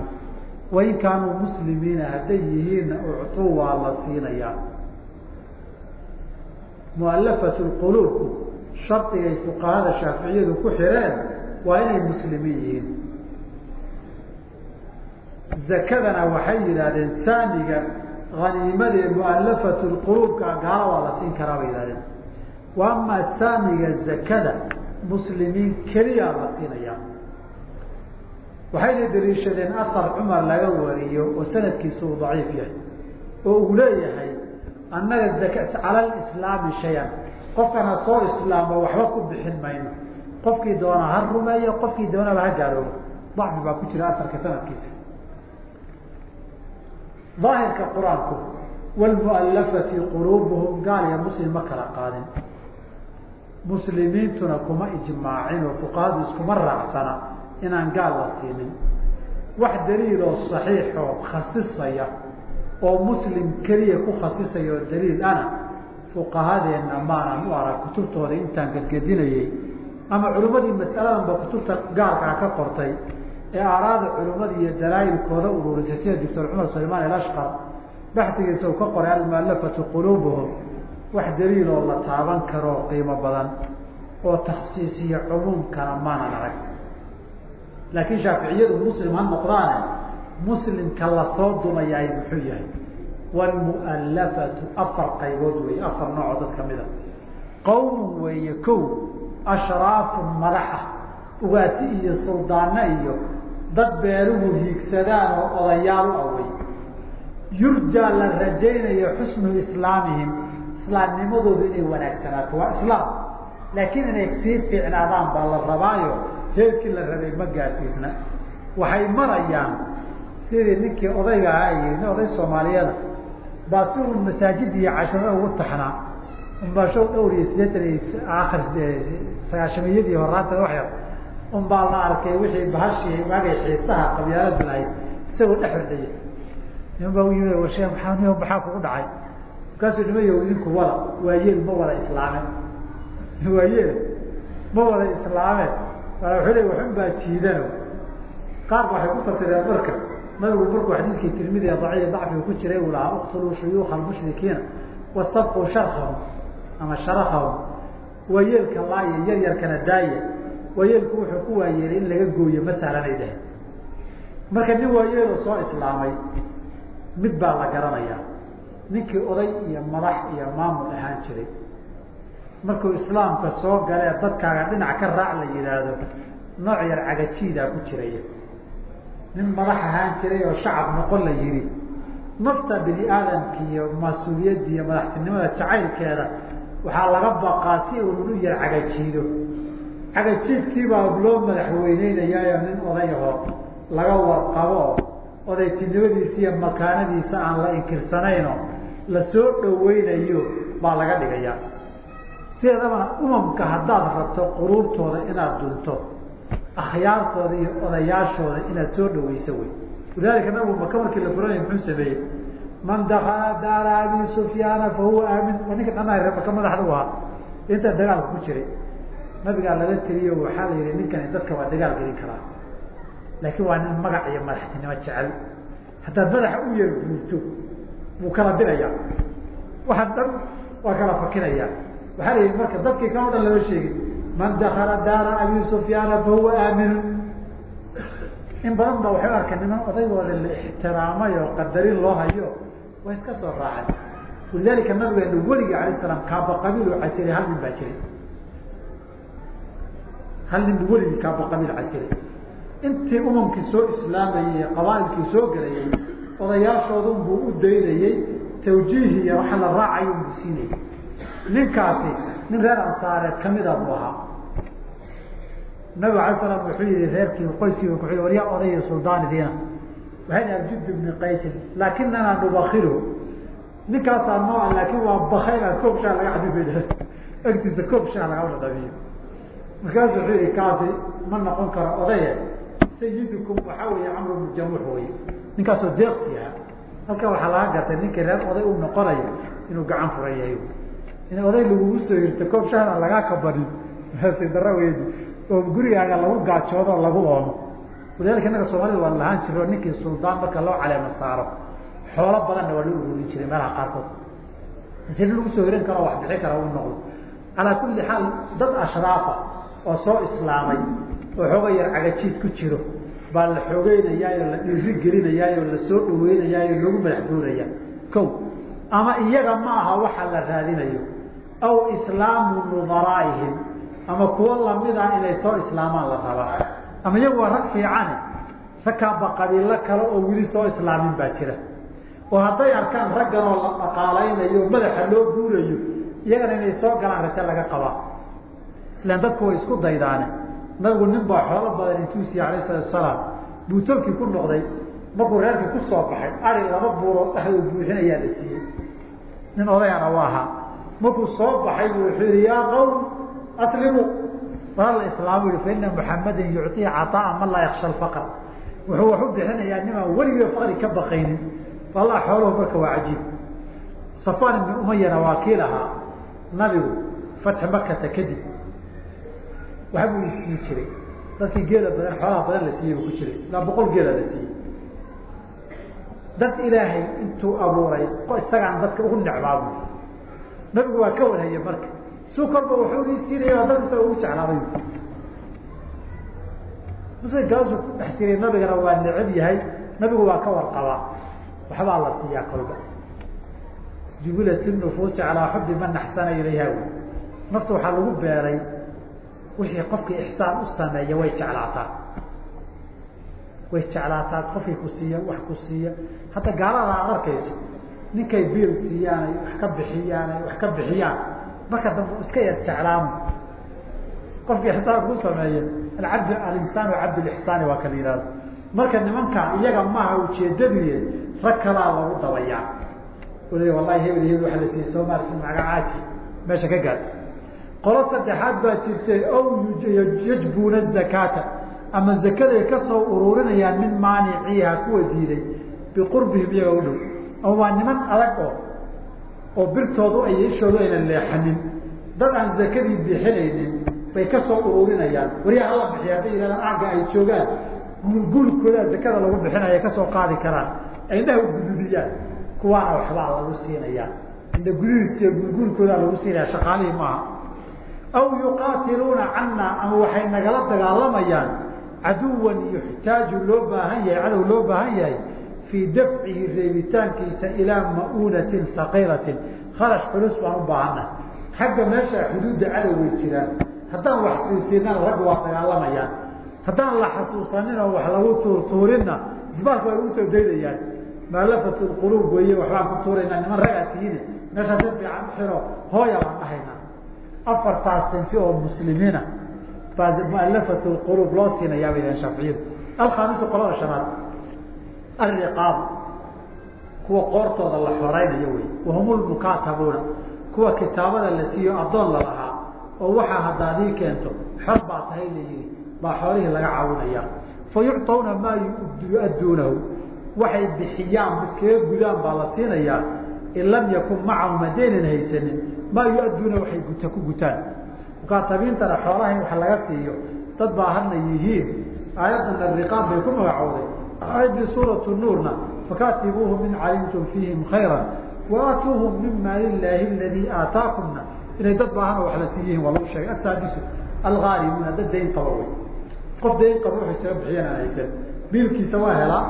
S2: Wain kaanuu muslimiina hadday yihiinna uctu waa la siinayaa. Mualafatu lquluubku shardigay fuqahada shaaficiyadu ku xireen waa inay muslimiin yihiin. Zakadana waxay yidhahdeen saamiga haniimadee mualafatu lquluubka gaala waa la siin karaa bay yihahdeen wa amaa saamiga zakada muslimiin keliyaa la siinayaa waxayna daliishadeen asar cumar laga wariyo oo sanadkiisu uu daciif yahay oo uu leeyahay annaga zaka cala lislaami shay-an. Qofkana soo islaamo waxba ku bixin mayno. Qofkii doona ha rumeeyo qofkii doonaba ha gaaloobo dacfi baa ku jira asarka sanadkiisa. Daahirka qur'aanku wlmualafati quluubuhum gaal iyo muslim ma kala qaadin muslimiintuna kuma ijmaacin oo fuqahadu iskuma raacsana inaan gaal la siinin. Wax daliiloo saxiixoo khasisaya oo muslim keliya ku khasisaya oo daliil ana fuqahadeenna maanan u arag kutubtooda intaan gedgedinayey ama culimmadii masaladanba kutubta gaalkaa ka qortay ee aaraada culimmadii iyo dalaayilkooda ururisay sida doctor cumar sulaymaan ilashqar baxsigiisa uu ka qoray almualafatu quluubuhum wax daliiloo la taaban karoo qiimo badan oo taksiisiyo cumuumkana maanan arag laakiin shaaficiyadu muslim ha noqdaane muslimka la soo dumayaay muxuu yahay? Wlmu'allafatu afar qaybood weeye afar noocoo dad ka mid a qowmun weeye kow ashraafu madax ah ugaasi iyo suldaano iyo dad beeruhu hiigsadaan oo odayaal awey yurjaa la rajaynayo xusnu islaamihim islaamnimadoodu inay wanaagsanaato waa islaam. Laakiin inay sii fiicnaadaan baa la rabaayo heerkii la rabay ma gaarsiisna. Waxay marayaan sidii ninkii odayga ahaa yii nin oday soomaaliyada baa si uu masaajid iyo casharo ugu taxnaa. Unbaa show dhowr iyo sideetan iyo sagaashamiyadii horaanta wax yar. Unbaa la arkay wixii bahashii maagay xiisaha qabyaaladu lahayd isagoo dhex hordaya niman baa u yimi washe maaa maxaa kugu dhacay markaasuu nimayo idinku wada waayeel ma wada islaameen waayeel ma wada islaameen wuxuu le waxun baa jiidano qaar waxay ku fasireen marka nabigu markuu xadiidkii tirmidia daciif dacfiga ku jiray uu lahaa uktuluu shuyuuka almushrikiina wastabquu sharkahum ama sharakahum waayeelka laaya yar daaya. Waayeelku wuxuu ku waayeelay in laga gooyo ma sahlanay dahay marka nin waayeelo soo islaamay mid baa la garanayaa ninkii oday iyo madax iyo maamul ahaan jiray. Markuu islaamka soo galee dadkaaga dhinac ka raac la yihaahdo nooc yar cagajiidaa ku jiraya nin madax ahaan jiray oo shacab noqon la yihi nafta bini aadamki iyo mas'uuliyadda iyo madaxtinimada jacaylkeeda waxaa laga baqaa si uun u yar cagajiido. Cagajiidkiibaa loo madaxweyneynayayo nin oday aho laga warqabo odaytinimadiisa iyo makaanadiisa aan la inkirsanaynoo la soo dhaweynayo baa laga dhigayaa. Sideedabana umamka haddaad rabto quruurtooda inaad dunto akhyaartooda iyo odayaashooda inaad soo dhaweyso wey. Walidalika nabigu maka markii la furanaya muxuu sameeyey? Man dakala daara abi sufyaana fa huwa aamin. Waa ninka dhanaa maka madaxda u ahaa. Inta dagaalka ku jiray nabigaa laga teliyo waxaa la yihi ninkani dadka waa dagaal gelin karaa. Laakiin waa nin magac iyo madaxtinimo jecel. Haddaad madaxa u yar guurto wuu kala diraya. Waxaan dhan waa kala fakinaya. Waxaa la yihi marka dadkii kan o dhan lama sheegin man dakala daara abi sufyaana fa huwa aaminu in badan ba waxay arkeen niman odaygooda la ixtiraamay oo qadarin loo hayo way iska soo raaceen. Walidalika nabigeenu weligii alayh salaam kaaba qabiil oo hal nin baa jiray. Hal nin weligii kaaba qabiil intii umamkii soo islaamayey ee qabaailkii soo gelayay odayaashoodun buu u daynayey tawjiih iyo waxa la raacayo buu siinaya ninkaasi nin reer ansaareed kamida buu ahaa. Nabig alay slam wuxuu yihi reerkii qoyskiiba ku waryaa odaya suldaanidiina waxay dhaha jud bni qaysin laakinanaa nubakiru ninkaasaa nooca laakin waa bakayla koob shaa laga xadibay agtiisa koob shaa laga dhadhabiyo markaasu wuxuu yihi kaasi ma noqon karo odaye. Sayidukum waxaa weeye camr bnu jamuux wey ninkaasoo deeqsi aha halkan waxaa laga gartay ninkii reer oday u noqonayo inuu gacan furan yahay in oday lagugu soo hirto koob shahna lagaa kabanin dara weydi oo gurigaaga lagu gaajoodo lagu oomo walidalika innaga soomaalida waan lahaan jiro ninkii suldaan marka loo caleemo saaro. Xoolo badanna waa loo ururin jiray meelaha qaarkood. Si lagu soo hiran karo wax bixi kara u noqdo. Calaa kulli xaal dad ashraafa oo soo islaamay oo xooga yar cagajiid ku jiro baa la xoogeynayaayoo la dhiiri gelinayaayoo la soo dhaweynayaayo lagu madax guuraya ko ama iyaga ma aha waxa la raadinayo. Aw islaamu nudaraaihim ama kuwo lamida inay soo islaamaan la rabaa. Ama iyagu waa rag fiicane ragkaaba qabiilo kale oo weli soo islaamin baa jira. Oo hadday arkaan raggan oo la dhaqaalaynayo o madaxa loo guurayo iyagana inay soo galaan rajo laga qabaa. Ilan dadku way isku daydaane nabigu nin baa xoolo badan intuu siiyey alayh salatu salaam buutolkii ku noqday markuu reerkii ku soo baxay ari laba buurood dhexdoo buuxinayaa la siiyey. Nin odayana u ahaa. Markuu soo baxay bu wuxuu yihi yaa qawm aslimuu waa la islaamo yihi fa ina muxamadan yucطii caطaaa man laa yaksha alfaqr wuxuu wax u bixinayaa nimaan weligii faqri ka baqaynin. Wallah xooluhu marka waa cajiib. Safaan ibni umayana waa kiil ahaa. Nabigu fatxi makata kadib waxa buu isii jiray. Dadkii geela badan xoolaha badan la siiyey buu ku jiray. Ilaa boqol geela la siiyey dad ilaahay intuu abuuray isagaan dadka ugu necbaabu nabigu waa ka warhaya marka. Su ii siinaya dad isaga ugu jeclaaday muslimkaasuu ku dhex jiray nabigana waa necab yahay. Nabigu waa ka warqabaa. Waxbaa la siiyaa kolba. Jubilat nufuusi calaa xubi man axsana ilayha nafta waxaa lagu beeray wixii qofkii ixsaan u sameeya way jeclaataa. Way jeclaataa qofkii ku siiya wax ku siiya. Hadda gaalada aad arkayso ninkay biil siiyaan ay wax ka bixiyaan ay wax ka bixiyaan marka dambe iska yar jeclaamo qofkii ixsaan ku sameeya alabd alinsaanu cabdlixsaani waa kala yihahdo marka nimanka iyaga maaha ujeedadiye rag kalaa lagu dabayaa. L wallahi hebel hebel waa la siiyey soomali magacaaji meesha ka gaad qolo saddexaad baa jirtay ow yajbuuna zakaata. Ama zakaday ka soo ururinayaan min maaniciiha kuwa diiday biqurbihim iyaga u dhow. Ama waa niman adag oo oo birtoodu ay ishoodu aynan leexanin. Dad aan zakadii bixinaynin bay ka soo ururinayaan. Waryaa hala bixiya hadday yihahdaan aaga ay joogaan guulkooda zakada lagu bixinaya ka soo qaadi karaan. Indhaha gududiyaan kuwaana waxbaa lagu siinaya. Indha gududiisiy guulguulkoodaa lagu siinaya shaqaalihii maaha aw yuqaatiluuna cana ama waxay nagala dagaalamayaan caduwan yuxtaaju loo baahan yahay cadow loo baahan yahay fii dafcihi reebitaankiisa ilaa ma'uunatin haqiiratin kharash culus baan u baahana xagga meesha xuduudda cadow way jiraan haddaan wax siisiinana ragga waa dagaalamayaan haddaan la xasuusanin oo wax lagu tuurtuurinna dibaalku ay ugu soo daydayaan maalafat quluub weeye waxbaan ku tuuraynaa niman ragaa tihiine meeshaa si fiican u xiro hooya baan dhahaynaa afartaas sinfi oo muslimiina baa mualafat quluub loo siinayaa bay dhahen shaaficiyadu alkhaamisu qolada shanaad alriqaab kuwa qoortooda la xoraynayo wey wahum lmukaatabuuna kuwa kitaabada la siiyo addoon la lahaa oo waxaa haddaadii keento xor baa tahay layihi baa xoolihii laga caawinaya fa yucطawna maa yu-adduunahu waxay bixiyaan iskaga gudaan baa la siinayaa in lam yakun macahum haddaynan haysanin maa yu-adduuna waxay guta ku gutaan. Mukaatabiintana xoolaha in wax laga siiyo dad baa hadna yihiin. Aayaddan ariqaab bay ku magacowday aayadii suuratu nuurna fakatibuuhum in calimtum fiihim khayra waatuuhum min maali illaahi aladii aataakumna inay dad baahana wax la siiyihiin waa lagu sheegay. Asaadisu algaalimuuna dad dayn qaba wey qof dayn qaba wuxuu isaga bixiyaan aan haysan. Biilkiisa waa helaa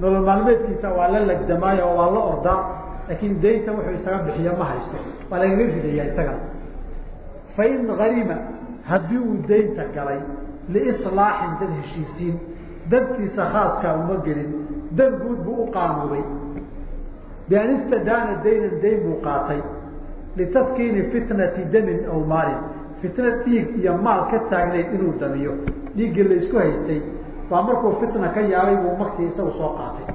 S2: nolol maalmeedkiisa waa la lagdamaayo oo waa la ordaa. Laakiin daynta wuxuu isaga bixiya ma haysto waa lagaga ridaya isagana fain harima haddii uu daynta galay liislaaxin dad heshiisiin dadkiisa khaaskaa uma gelin dan guud buu u qaanuubay bian istadaana daynan dayn buu qaatay. Litaskiini fitnati damin aw maalin. Fitna dhiig iyo maal ka taagnayd inuu damiyo. Dhiiggii laysku haystay. Baa markuu fitna ka yaabay buu maktii isagu soo qaatay.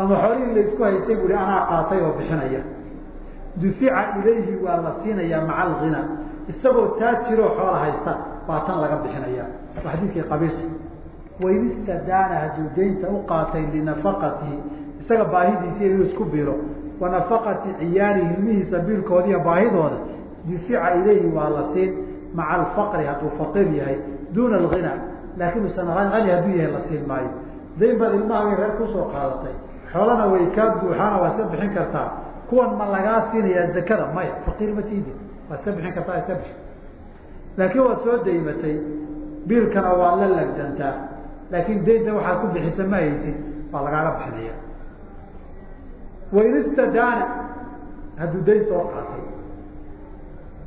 S2: Ama xoolihii laysku haystay buu hi anaa qaatay oo bixinaya dufica ilayhi waa la siinayaa maca alghina isagoo taajiroo xoola haysta baa tan laga bixinaya waa xadiidkii qabiis wain istadaana hadduu daynta u qaatay linafaqatihi isaga baahidiisi inuu isku biiro. Wa nafaqati ciyaalihi ilmihiisa biilkoodiiyo baahidooda dufica ilayhi waa la siin maca alfaqri hadduu faqiir yahay duuna alghina. Laakiin usan ani hadduu yahay la siin maayo. Dayn baad ilmahaaga reer ku soo qaadatay. Xoolana way kaa buuxaana waa iska bixin kartaa kuwan ma lagaa siinayaa zakada maya faqiir ma tiidi waa iska kartaa iska laakiin waad soo daymatay biilkana waa la lagdantaa. Laakiin daynta waxaad ku bixisa ma haysid waa lagaaga bixinaya wain istadaana hadduu dayn soo qaatay.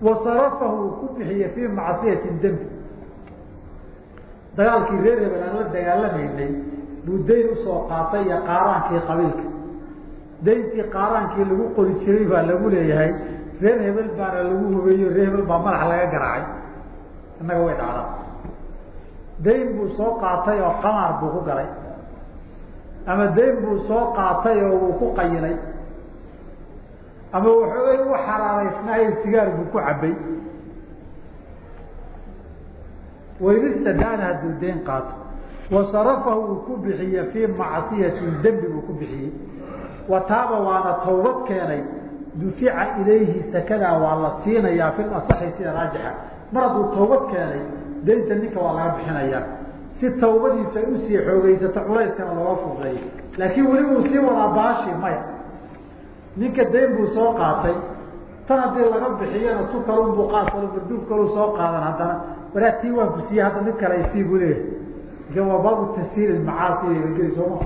S2: Wa sarafahu ku bixiye fii macsiyati dembi dagaalkii reer hebel aan la dagaalamaynay buu dayn u soo qaatay iyo qaaraankii qabiilka dayntii qaaraankii lagu qori jiray baa lagu leeyahay. Reer hebel baana lagu hubeeyo reer hebel baa madaxa laga garaacay. Innaga way dhacdaa. Dayn buu soo qaatay oo qamaar buu ku galay. Ama dayn buu soo qaatay oo wuu ku qayilay. Ama waxoogay u xaraaraysnaaye sigaar buu ku cabay waynistadaana hadduu dayn qaato. Wa sarafahu uu ku bixiye fii macsiyatin dembi buu ku bixiyey wa taaba waana tawbad keenay. Dufica ilayhi sakadaa waa la siinayaa fi asaxi sida raajixa. Mar hadduu tawbad keenay daynta ninka waa laga bixinayaa si tawbadiisu ay u sii xoogeysato culayskana looga fuqeeyo laakiin weli uu sii wadaa baashi maya. Ninka dayn buu soo qaatay. Tan haddii laga bixiyana tu kalunbuu qaad kalo barduuf kaluu soo qaadan haddana. Walaa tii waan ku siiyey hadda mid kale isii buu leeyahay. Marka waa baabu tasiir macaasi geli sooma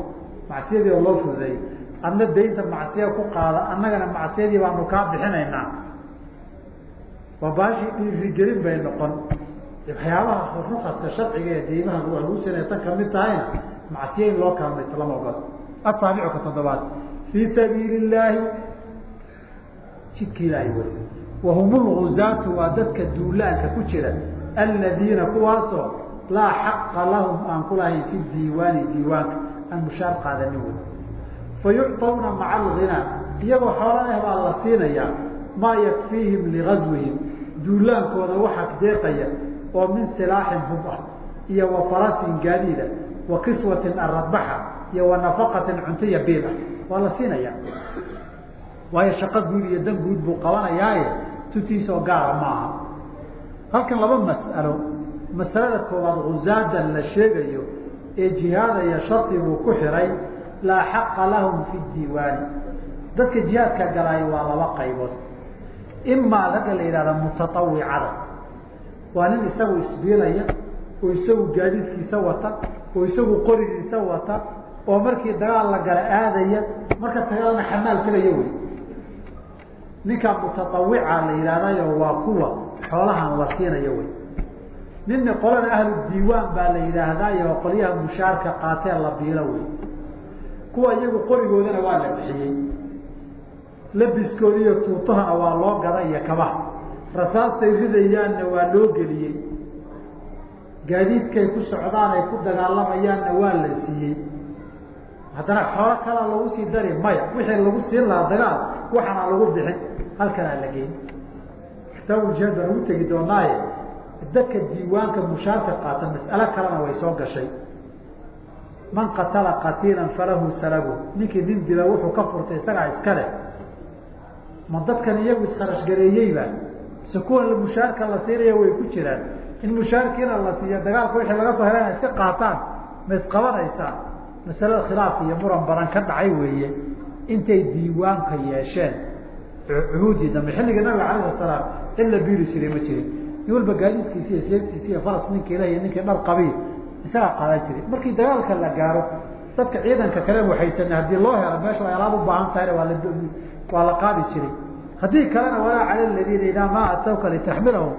S2: macsiyadii oo loo fududeeyey adna daynta macsiya ku qaada annagana macsiyadii baanu kaa bixinaynaa waa baashi dhiirigelin bay noqon waxyaabaha rukaska sharciga ee deymaha sinaya tan ka mid tahayna macsiya in loo kaalmaysto lama ogolo asaabicu toddobaad fii sabiili illaahi jidka ilaahay wey wahum lguzaatu waa dadka duulaanka ku jira aladiina kuwaasoo laa xaqa lahum aan ku lahayn fi diiwaani diiwaanka aan mushaar qaadanin wey fa yucطawna maca alghinaa iyagoo xoolana baa la siinayaa maa yakfiihim ligazwihim duulaankooda waxa deeqaya oo min silaaxin hub ah iyo wa farasin gaadiida wa kiswatin aradbaxa iyo wa nafaqatin cuntiya biil ah waa la siinaya. Waayo shaqo guud iyo dan guud buu qabanayaaye tutiisoo gaara maaha. Halkan laba mas'alo. Masalada koowaad khuzaadan la sheegayo ee jihaadaya shardi buu ku xiray laa xaqa lahum fi diiwaani. Dadka jihaadka galaay waa laba qaybood. Imaa ragga la yidhahda mutaawicada waa nin isagu isbiilaya oo isagu gaadiidkiisa wata oo isagu qorigiisa wata oo markii dagaal la gala aadaya marka tagalana xamaal tegaya wey. Ninka mutaawica la yidhahdayo waa kuwa xoolahan la siinayo wey. Ninna qolana ahlu diiwaan baa la yidhaahdayo qolyaha mushaarka qaatee la biilo wey kuwa iyagu qorigoodana waa la bixiyey. Labiskoodi iyo tuutahana waa loo gada iyo kabaha rasaastay ridayaanna waa loo geliyey. Gaadiidkay ku socdaan ay ku dagaalamayaanna waa la siiyey. Haddana xoolo kalaa lagu sii dari maya. Wixii lagu siin lahaa dagaal waxaana lagu bixin. Halkanaa la geyn. Kitaabuljihaad baan ugu tegi doonaaye dadka diiwaanka mushaarka qaata mas'alo kalena way soo gashay man qatala qatiilan falahu salabu. Ninkii nin dila wuxuu ka furtay isagaa iska leh. Ma dadkan iyagu iskarashgareeyeyba mise kuwan mushaarka la siinaya way ku jiraan. In mushaarkiina la siiyo dagaalka wixii laga soo helana iska qaataan ma isqabanaysaa? Masalada khilaaf iyo muran badan ka dhacay weeye. Intay diiwaanka yeesheen. Cuhuudii dambe xilligii nabiga alayh salaam in la biili jiray ma jirin. Nin walba gaadiidkiisi iyo seegtiisi iyo faras ninka ilah iyo ninkii dhar qabiil isagaa qaadan jiray. Markii dagaalka la gaaro dadka ciidanka kale waxaysan haddii loo helo meesha ay alaab u baahan tahayna waa la waa la qaadi jiray. Haddii kalena walaa cala ladiina idaa maa atawka litaxmilahum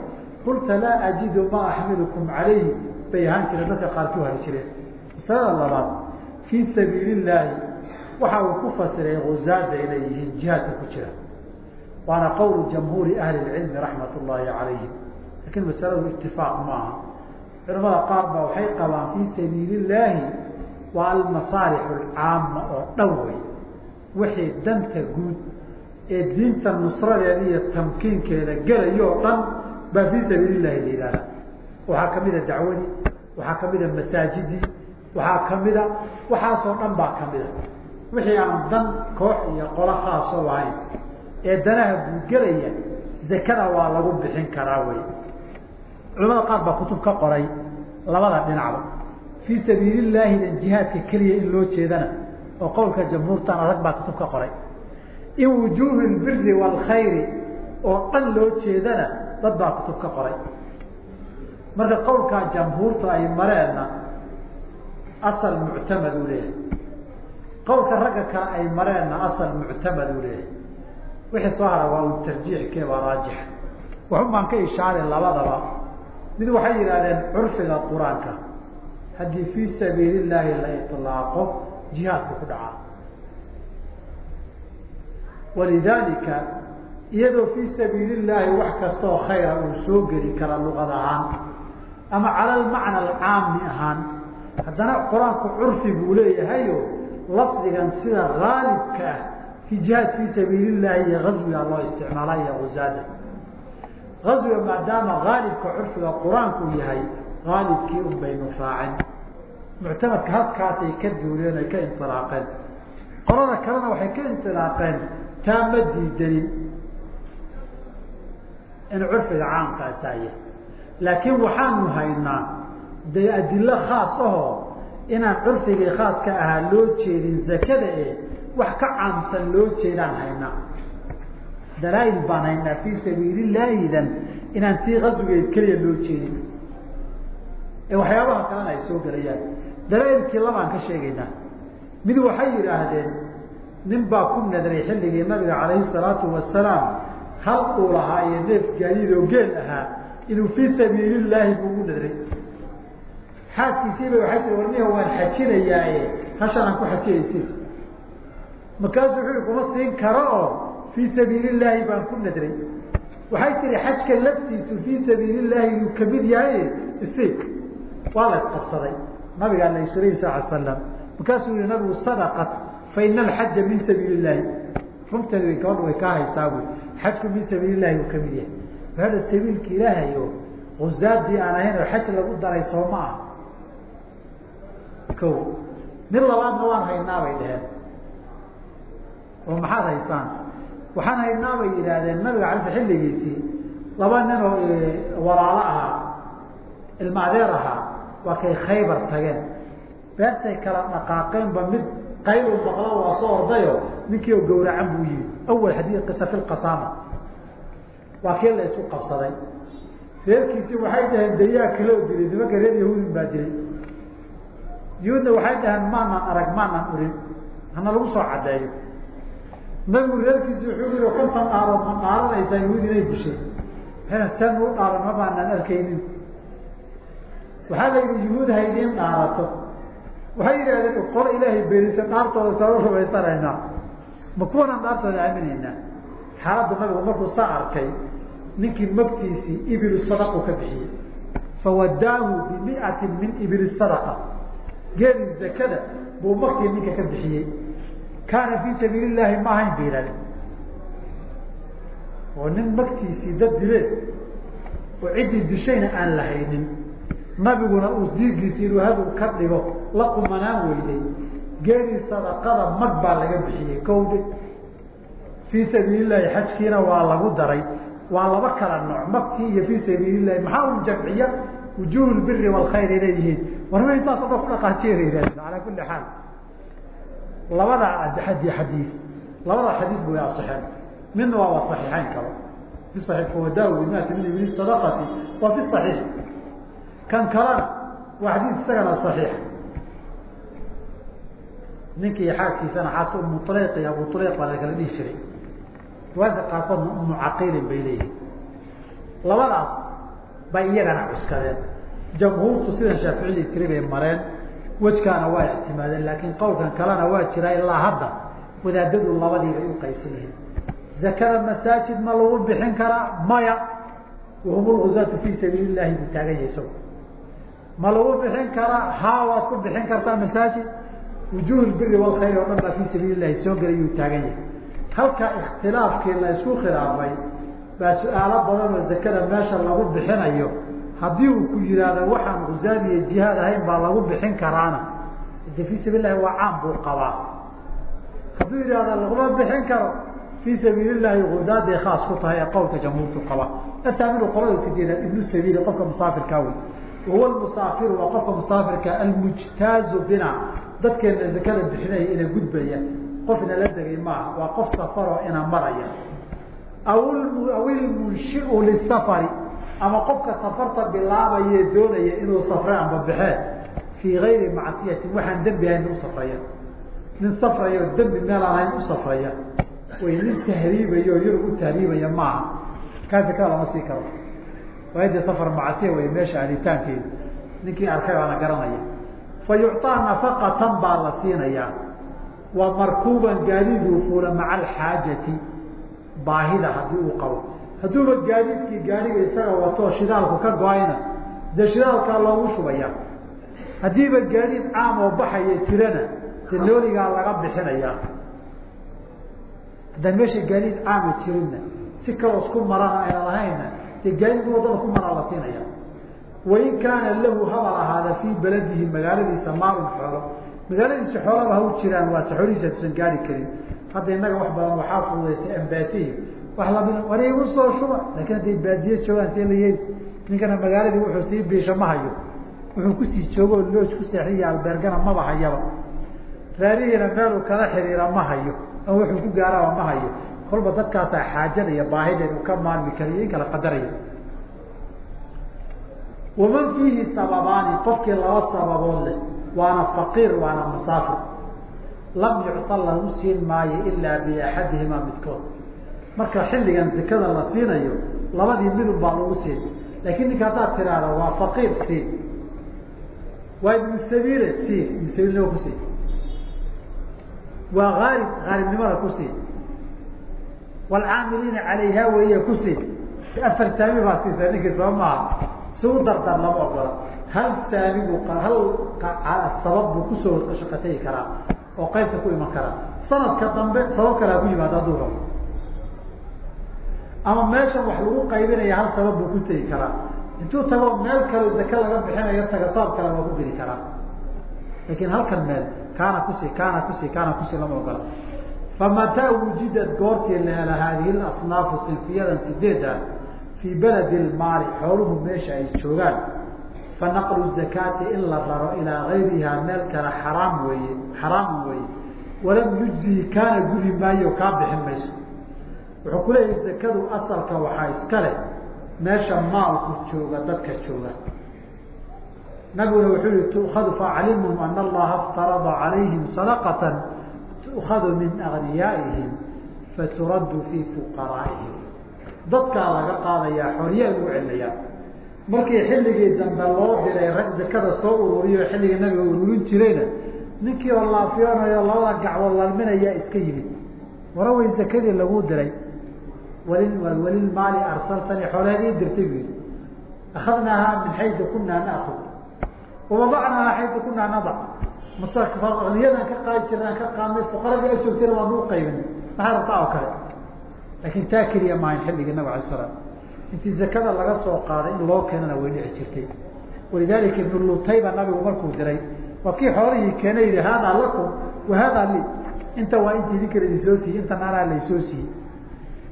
S2: qulta laa ajidu maa axmilukum calayhi bay ahaan jireen dadka qaarkii hari jireen. Masalada labaad fii sabiili illaahi waxa uu ku fasiray huzaada inay yihiin jihaadka ku jira. Waana qowlu jamhuuri ahli lcilmi raxmat ullaahi calayhim laakiin masaladu itifaaq maaha culamada qaar baa waxay qabaan fii sabiili illaahi waa almasaalix alcaama oo dhan wey wixii danta guud ee diinta nusradeeda iyo tamkiinkeeda gelayo o dhan baa fii sabiili llahi la yihahda waxaa kamida dacwadii waxaa kamida masaajidii waxaa kamida waxaasoo dhan baa kamida wixii aan dan koox iyo qolo khaasoo ahayn ee danaha guudgelaya zakada waa lagu bixin karaa wey culamada qaar baa kutub ka qoray labada dhinacba. Fii sabiili llaahidan jihaadka keliya in loo jeedana oo qowlka jamhuurtan adag baa kutub ka qoray. In wujuuhi lbiri waalkhayri oo dhan loo jeedana dad baa kutub ka qoray. Marka qowlkaa jamhuurta ay mareenna asal muctamad uu leeyahay. Qowlka ragga kale ay mareenna asal muctamad uu leeyahay. Wixii soo hara waa u tarjiixkee waa raajix. Waxun baan ka ishaaray labadaba mid waxay yidhahdeen curfiga qur'aanka. Haddii fii sabiili llaahi la ilaaqo jihaadku ku dhacaa walidaalika iyadoo fii sabiili llaahi wax kastaoo khayra uu soo geli kara luqad ahaan ama cala almacna alcaami ahaan haddana qur'aanku curfi buu leeyahayo lafdigan sida haalibka ah fi jihaad fii sabiili llaahi iyo gazwiga loo isticmaala iyo huzaada gazwiga maadaama haalibka curfiga qur'aanku yahay haalibkii un baynu raacin. Muctamadka halkaasay ka duuleen ay ka inilaaqeen qolada kalena waxay ka inilaaqeen taa ma diidanin in curfiga caamkaasaaya laakiin waxaanu haynaa dee adilo khaas ahoo inaan curfigii khaaska ahaa loo jeedin zakada e wax ka caamsan loo jeedaan haynaa dalaail baan haynaa fii sabiilillaahidan inaan tii qaswigeed keliya loo jeedin. Ee waxyaabaha kalena ay soo gelayaan dalaailkii labaan ka sheegaynaa. Mid waxay yidhaahdeen nin baa ku nadray xilligii nabiga calayhi salaatu wasalaam hal uu lahaa iyo neef gaadiid oo geel ahaa inuu fii sabiilillaahi buu ugu nadray. Xaaskiisiiba waxay tii warniha waan xajinayaaye hashanaan ku xajinaysi markaasuu wuxuu kuma siin karo oo fii sabiili llaahi baan ku nadray. Waxay tihi xajka laftiisu fii sabiili llaahi yuu ka mid yahay. Isi waa la isqabsaday nabigaa la isray sal l slam markaasuu yihi nabigu sadaqat fa ina alxaja min sabiili llaahi runteedi way gabadha way kaa haysaa bu xajku min sabiili llahi uu ka mid yahay. Waxaa sabiilka ilaahay oo huzaadii aan ahayn oo xaj lagu daray soo ma ah ko mid labaadna waan haynaa bay dheheen oo maxaad haysaan waxaan haynaa bay yidhaahdeen nabiga alay sl xilligiisii. Laba nin oo walaalo ahaa ilma adeer ahaa waa kay khaybar tageen. Beertay kala dhaqaaqeenba mid qaylu maqlo waa soo ordayo ninkii oo gawracan buu yimid awal xadii qisa fi lqasaama waa kii la isku qabsaday. Reerkiisii waxay dhaheen dayaa kaloo dilay nimanka reer yahuudin baa dilay. Yahuudna waxay dhaheen maanaan arag maanaan urin. Hana lagu soo caddeeyo nabigu reerkiisi wuxuu yihi kontan dhaarood ma dhaaranaysaa yahuud inay dishay waxayna seen u dhaaran ma baanaan arkaynin. Waxaa la yidhi yahuud haydiin dhaarato. Waxay yidhahdeen qolo ilaahay beerisa dhaartooda saan u rumaysanaynaa. Ma kuwanaan dhaartooda aaminaynaa xaaladda nabigu markuu saa arkay ninkii magtiisii ibilu sadaqu ka bixiyey. Fawadaahu bimiatin min ibili sadaqa. Geeli zakada buu magtii ninka ka bixiyey kaana fii sabiili llaahi ma ahayn yidhahdeen oo nin magtiisii dad dileen oo ciddii dishayna aan la haynin nabiguna uu diigiisi inuu hadow ka dhigo la qumanaan weyday. Geelii sadaqada mag baa laga bixiyey kowdhe fii sabiili llahi xajkiina waa lagu daray. Waa laba kala nooc magtii iyo fii sabiili llahi maxaa u jamciya? Wujuh lbiri waalkhayr ay leeyihiin warma intaasoo dhan ku dhaqaajiya calaa kulli xaal labadaa ad adii labadaa xadiid way asixeen midna waaba saxiixayn kaba fi aiixwadaawey maata min ibli sadaqati. Waa fi saxiix. Kan kalena waa xadiid isagana saxiixa ninkii xaaskiisana xaas umu uliq iyo abu uliq baa la kala dhihi jiray. Riwaayadka qaarkoodna umu caqilin bay leeyihiin labadaas bay iyagana cuskadeen jamhuurtu sidan shaaficiyda tiri bay mareen wejkaana waa ictimaadeen laakiin qowlkan kalena waa jira ilaa hadda wadaadadu labadiibay u qaybsan yihiin zakada masaajid ma lagu bixin karaa? Maya. Wahum fii sabiili llahi buu taagan yahay isago ma lagu bixin karaa? Haa waad ku bixin kartaa masaajid. Lbiri walkhayr oo dhan baa fii sabiili llahi soo gelayuu taagan yahay. Halka ikhtilaafkii la khilaafay baa su'aalo badan oo zakada meesha lagu bixinayo haddii uu ku yidhaahdo waxaan guzaad iyo jihaad ahayn baa lagu bixin karaana. De fii sabiil lahi waa caam buu qabaa. Hadduu yidhahdo laguma bixin karo fii sabiil guzaaday khaas ku tahay ee qowlka jamhuurtu qaba. Ataamiru qolada sideedaad ibnu sabiili qofka musaafirkaa wey wahuwa musaafiru waa qofka musaafirka almujtaazu bina. Dadkeena zakada bixinaya ina gudbaya qof ina la degay maaha. Waa qof safaroo ina maraya. Aw ilmunshiu lisafari ama qofka safarta bilaabaye doonaya inuu safre amba baxee fii gayri macsiyatin waxaan dembi ahayn u nin safraya oo dembi meel ahayn u way nin tahriibayo o yurub u tahriibaya maaha. Kaasi kaa lama sii karo. Waa de safar macsiya wey meesha aditaankeedu ninkii arkay baana garanaya. Fa nafaqatan baa la siinayaa. Wa markuuban gaadiduu fuula maca alxaajati. Baahida haddii uu qabo hadduuba gaadiidkii gaadhiga isaga watoo shidaalku ka go'ayna dee shidaalkaa loogu shubaya. Haddiiba gaadiid caam oo baxaya jirana dee nooligaa laga bixinayaa haddaan meesha gaadiid caama jirinna si kaloo isku marana ayna lahayna dee gaadiidku waddada ku maraa la siinaya. Wain kaana lahu habal ahaada fii beladihi magaaladiisa maalun xoolo. Magaaladiisa xoolaba ha u jiraan waase xoolihiisa tusan gaari karin. Hadda innaga wax badan waxaa fududaysa embasihi wax la mid war igu soo shuba. Laakiin hadday baadiye joogaan see la yeeli ninkana magaaladii wuxuu sii biisha ma hayo. Wuxuu ku sii joogo oo looj ku seexiya albeergana maba hayaba raarihiina meeluu kala xiriira ma hayo ama wuxuu ku gaaraaba ma kolba dadkaasaa xaajada iyo baahideed uu ka maarmi karayo in kala qadaraya waman fiihi sababaani qofkii laba sababood leh waana faqiir waana musaafir lam yucta lagu siin maayo ilaa biaxadihimaa midkood marka xilligan zakada la siinayo labadii midun baa lagu siin. Laakiin ninka haddaad tiraahdo waa faqiir siin. Waa ibnu sabiile siin. Ibnu sabiilnima ku siin? Waa aalib aalibnimada ku siin. Waalcaamiliina calayha weeye ku siin. Afar saami baa siisa ninkii soo maaha si u dardar lama ogola. Hal saami buu hal sabab buu ku soo shaqategi karaa oo qaybta ku iman karaa. Sanadka dambe sabab kale ha ku yimaado hadduu rabo ama meeshan wax lagu qaybinaya hal sabab buu ku tegi karaa. Intuu tago meel kaleo zake laga bixinayo taga sabab kale waa ku geli karaa. Laakiin halkan meel kaana kusi kaana kusi kaana kusi lama ogola famataa wujidad goortii la hela haadihi asnaafu sinfiyadan sideeda fii beledi lmaali xooluhu meesha ay joogaan. Fanaqlu zakaati in la raro ilaa gayrihaa meel kale xaraam weeye xaraamu weeye. Walam yujzihi kaana gudi maayo kaa bixin mayso wuxuu ku leeyahay zakadu asalka waxaa iska leh meesha maalku jooga dadka jooga. Nabiguna wuxuu yihi tuukadu faaclimhum ana allaha iftarada calayhim sadaqatan tuukadu min agniyaaihim faturaddu fii fuqaraa'ihim. Dadkaa laga qaadayaa xoryaa lagu celinayaa markii xilligii dambe loo diray rag zakada soo ururiyo xilligii nabiga ururin jirayna ninkii oo laafiyoonayo labada gacbood lalminayaa iska yimid. Warawey zakadii lagu diray walilmaali arsaltani xooleed ii dirtay bu yidhi akadnaahaa min xaydu kunaa naakud wawadacnaahaa xaydu kunaa nadac masniyadan ka qaadi jirna aan ka qaadnay fuqaradii a joogtayna waa nuu qaybin. Maxay rabtaa oo kale? Laakiin taa keliya maahayn xilligii nabig alay slam intii zakada laga soo qaaday in loo keenana way dhici jirtay. Walidalika ibnu lutayba nabigu markuu diray waa kii xoolihii keena yihi haadaa lakum wa haadaa li inta waa inti idin kale idin soo siiyey inta naanaa laysoo siiyey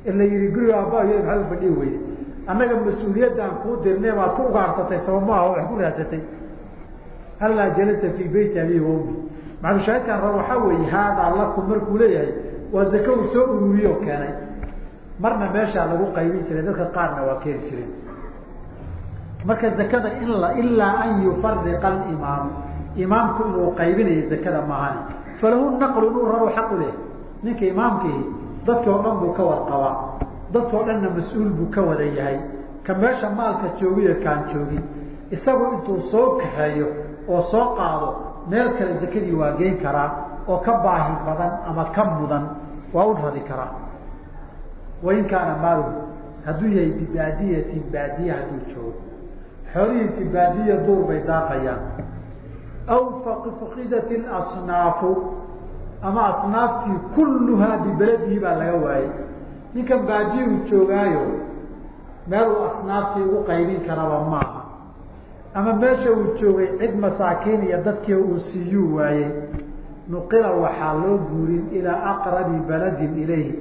S2: ila yihi guriga aabbayo maxaad u fadhihi weyde annaga mas'uuliyaddan kuu dirnay baad ku ugaartatay sabamaaha wax ku raadsatay allaa jalasa fii beyti abihi wa ummi maxalushaahidkan rab waxaa weeye haadaa lakum markuu leeyahay waa zaka uu soo ururiye oo keenay. Marna meeshaa lagu qaybin jiray dadka qaarna waa keeni jireen marka zakada in la ilaa an yufariqa alimaamu imaamku inuu qaybinayo zakada maahani falahu naqlu inuu rabo xaqu leh. Ninka imaamkihi dadki oo dhan buu ka warqabaa. Dadka oo dhanna mas'uul buu ka wada yahay. Ka meesha maalka joogiyo kaan joogin. Isagu intuu soo kaxeeyo oo soo qaado meel kale zakadii waa geyn karaa oo ka baahi badan ama ka mudan waa u radi karaa. Wain kaana maaluhu hadduu yahay bibaadiyatin baadiye hadduu joogo. Xoolihiisi baadiya duur bay daaqayaan. Aw faqidat asnaafu ama asnaaftii kulluhaa bibaladihi baa laga waayey ninkan baadiye uu joogaayo meel uu asnaaftii ugu qaybin karaba maaha. Ama meesha uu joogay cid masaakiin iyo dadkii uu siiyuu waayey nuqila waxaa loo guurin ilaa aqrabi baladin ilayhi.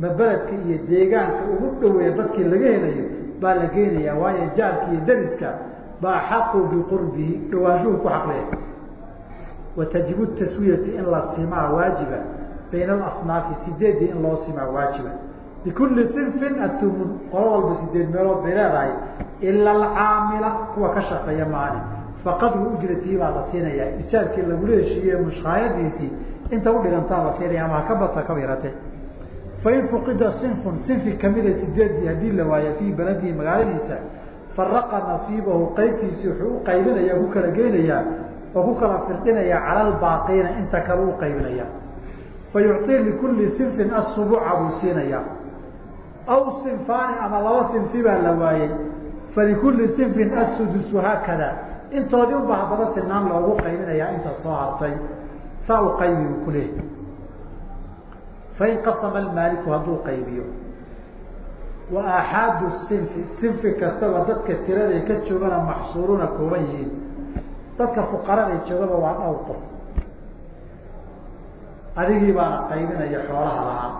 S2: Ma beledka iyo deegaanka ugu dhaweeya dadkii laga helayo baa la geynayaa waayo jaarka iyo dariska baa xaqu biqurbihi dhawaanshuhu ku xaqleya wa tajibu taswiyatu in la simaa waajiba bayna alasnaafi sideeddii in loo simaa waajiba. Likulli sinfin asumun qolo walba sideed meelood bay leedahay ila alcaamila kuwa ka shaqeeya maani faqadru ujratihi baa la siinayaa ijaarkii lagula heshiiye mushkaayadiisii inta udhigantaa la siinaya ama haka badta ka yarate fain fuqida sinfun sinfi kamida sideedii haddii la waayo fii baladihi magaaladiisa faraqa nasiibahu qaybtiisii wuxuu u qaybinaya ku kala geynayaa oo ku kala firdhinaya cala albaaqiina inta kale u qaybinaya. Fa likulli sinfin asubuca buu siinayaa aw sinfaani ama laba sinfi baa la waayey. Falikulli sinfin assudusu haakada. Intoodii u bahbado sinaan loogu qaybinayaa inta soo hartay. Saa u qaybi u kuleehay fain qasama almaaliku hadduu qaybiyo. Wa aaxaadu sinfi sinfi kastaba dadka tiraday ka joogana maxsuuruuna kooban yihiin dadka fuqaraday joogaba waa dhowr qof. Adigii baana qaybinaya xoolaha lahaa.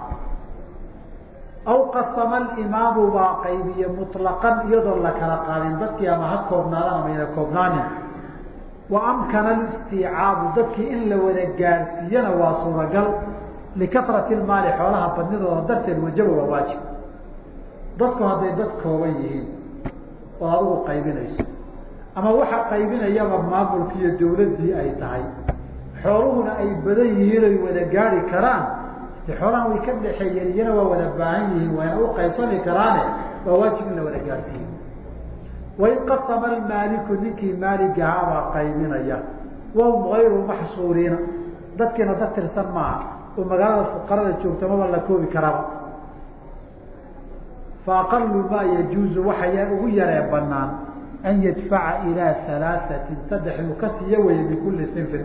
S2: Aw qasama alimaamu baa qaybiye muطlaqan iyadoo la kala qaadin. Dadkii ama ha koobnaadaan ama yna koobnaanin. Wa amkana alistiicaabu dadkii in la wada gaadhsiiyana waa suuragal. Likatrati lmaali xoolaha badnidooda darteed wajaba waa waajib. Dadku hadday dad kooban yihiin oo adigu qaybinayso ama waxa qaybinayaba maamulki iyo dawladdii ay tahay. Xooluhuna ay badan yihiin oy wada gaari karaan. De xoolahan way ka dhexeeyeen iyana waa wada baahan yihiin wayna u qaybsami karaane waa waajib in la wada gaadhsiiyo wain qasama almaaliku ninkii maaligahaabaa qaybinaya. Wahum gayru maxsuuriina. Dadkiina dad tirsan maaha. Oo magaalada fuqarada joogta maba la koobi karaba. Fa aqalu maa yajuuzu waxaya ugu yaree banaan an yadfaca ilaa alaaثatin saddex inuu ka siiyo weeye bikulli sinfin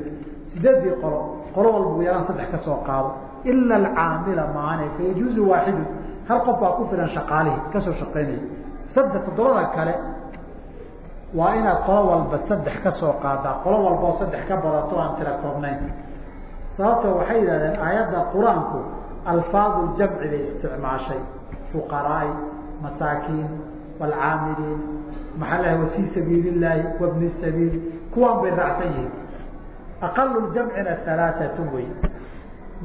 S2: sideedii qolo qolo walba u yaraan saddex ka soo qaado ila alcaamila maane fayajuuzu waaxidu hal qof baa ku filan shaqaalihii ka soo shaqaynaya saddex toddobada kale waa inaad qolo walba saddex ka soo qaadaa qolo walba oo saddex ka badato aan tira koobnayn sababto waxay yidhahdeen aayadda qur'aanku alfaadu jamci bay isticmaashay fuqaraai masaakiin waalcaamiliin maxaa lahay wa fii sabiili illaahi wabni sabiil kuwaan bay raacsan yihiin aqalu jamcina alaaatu wey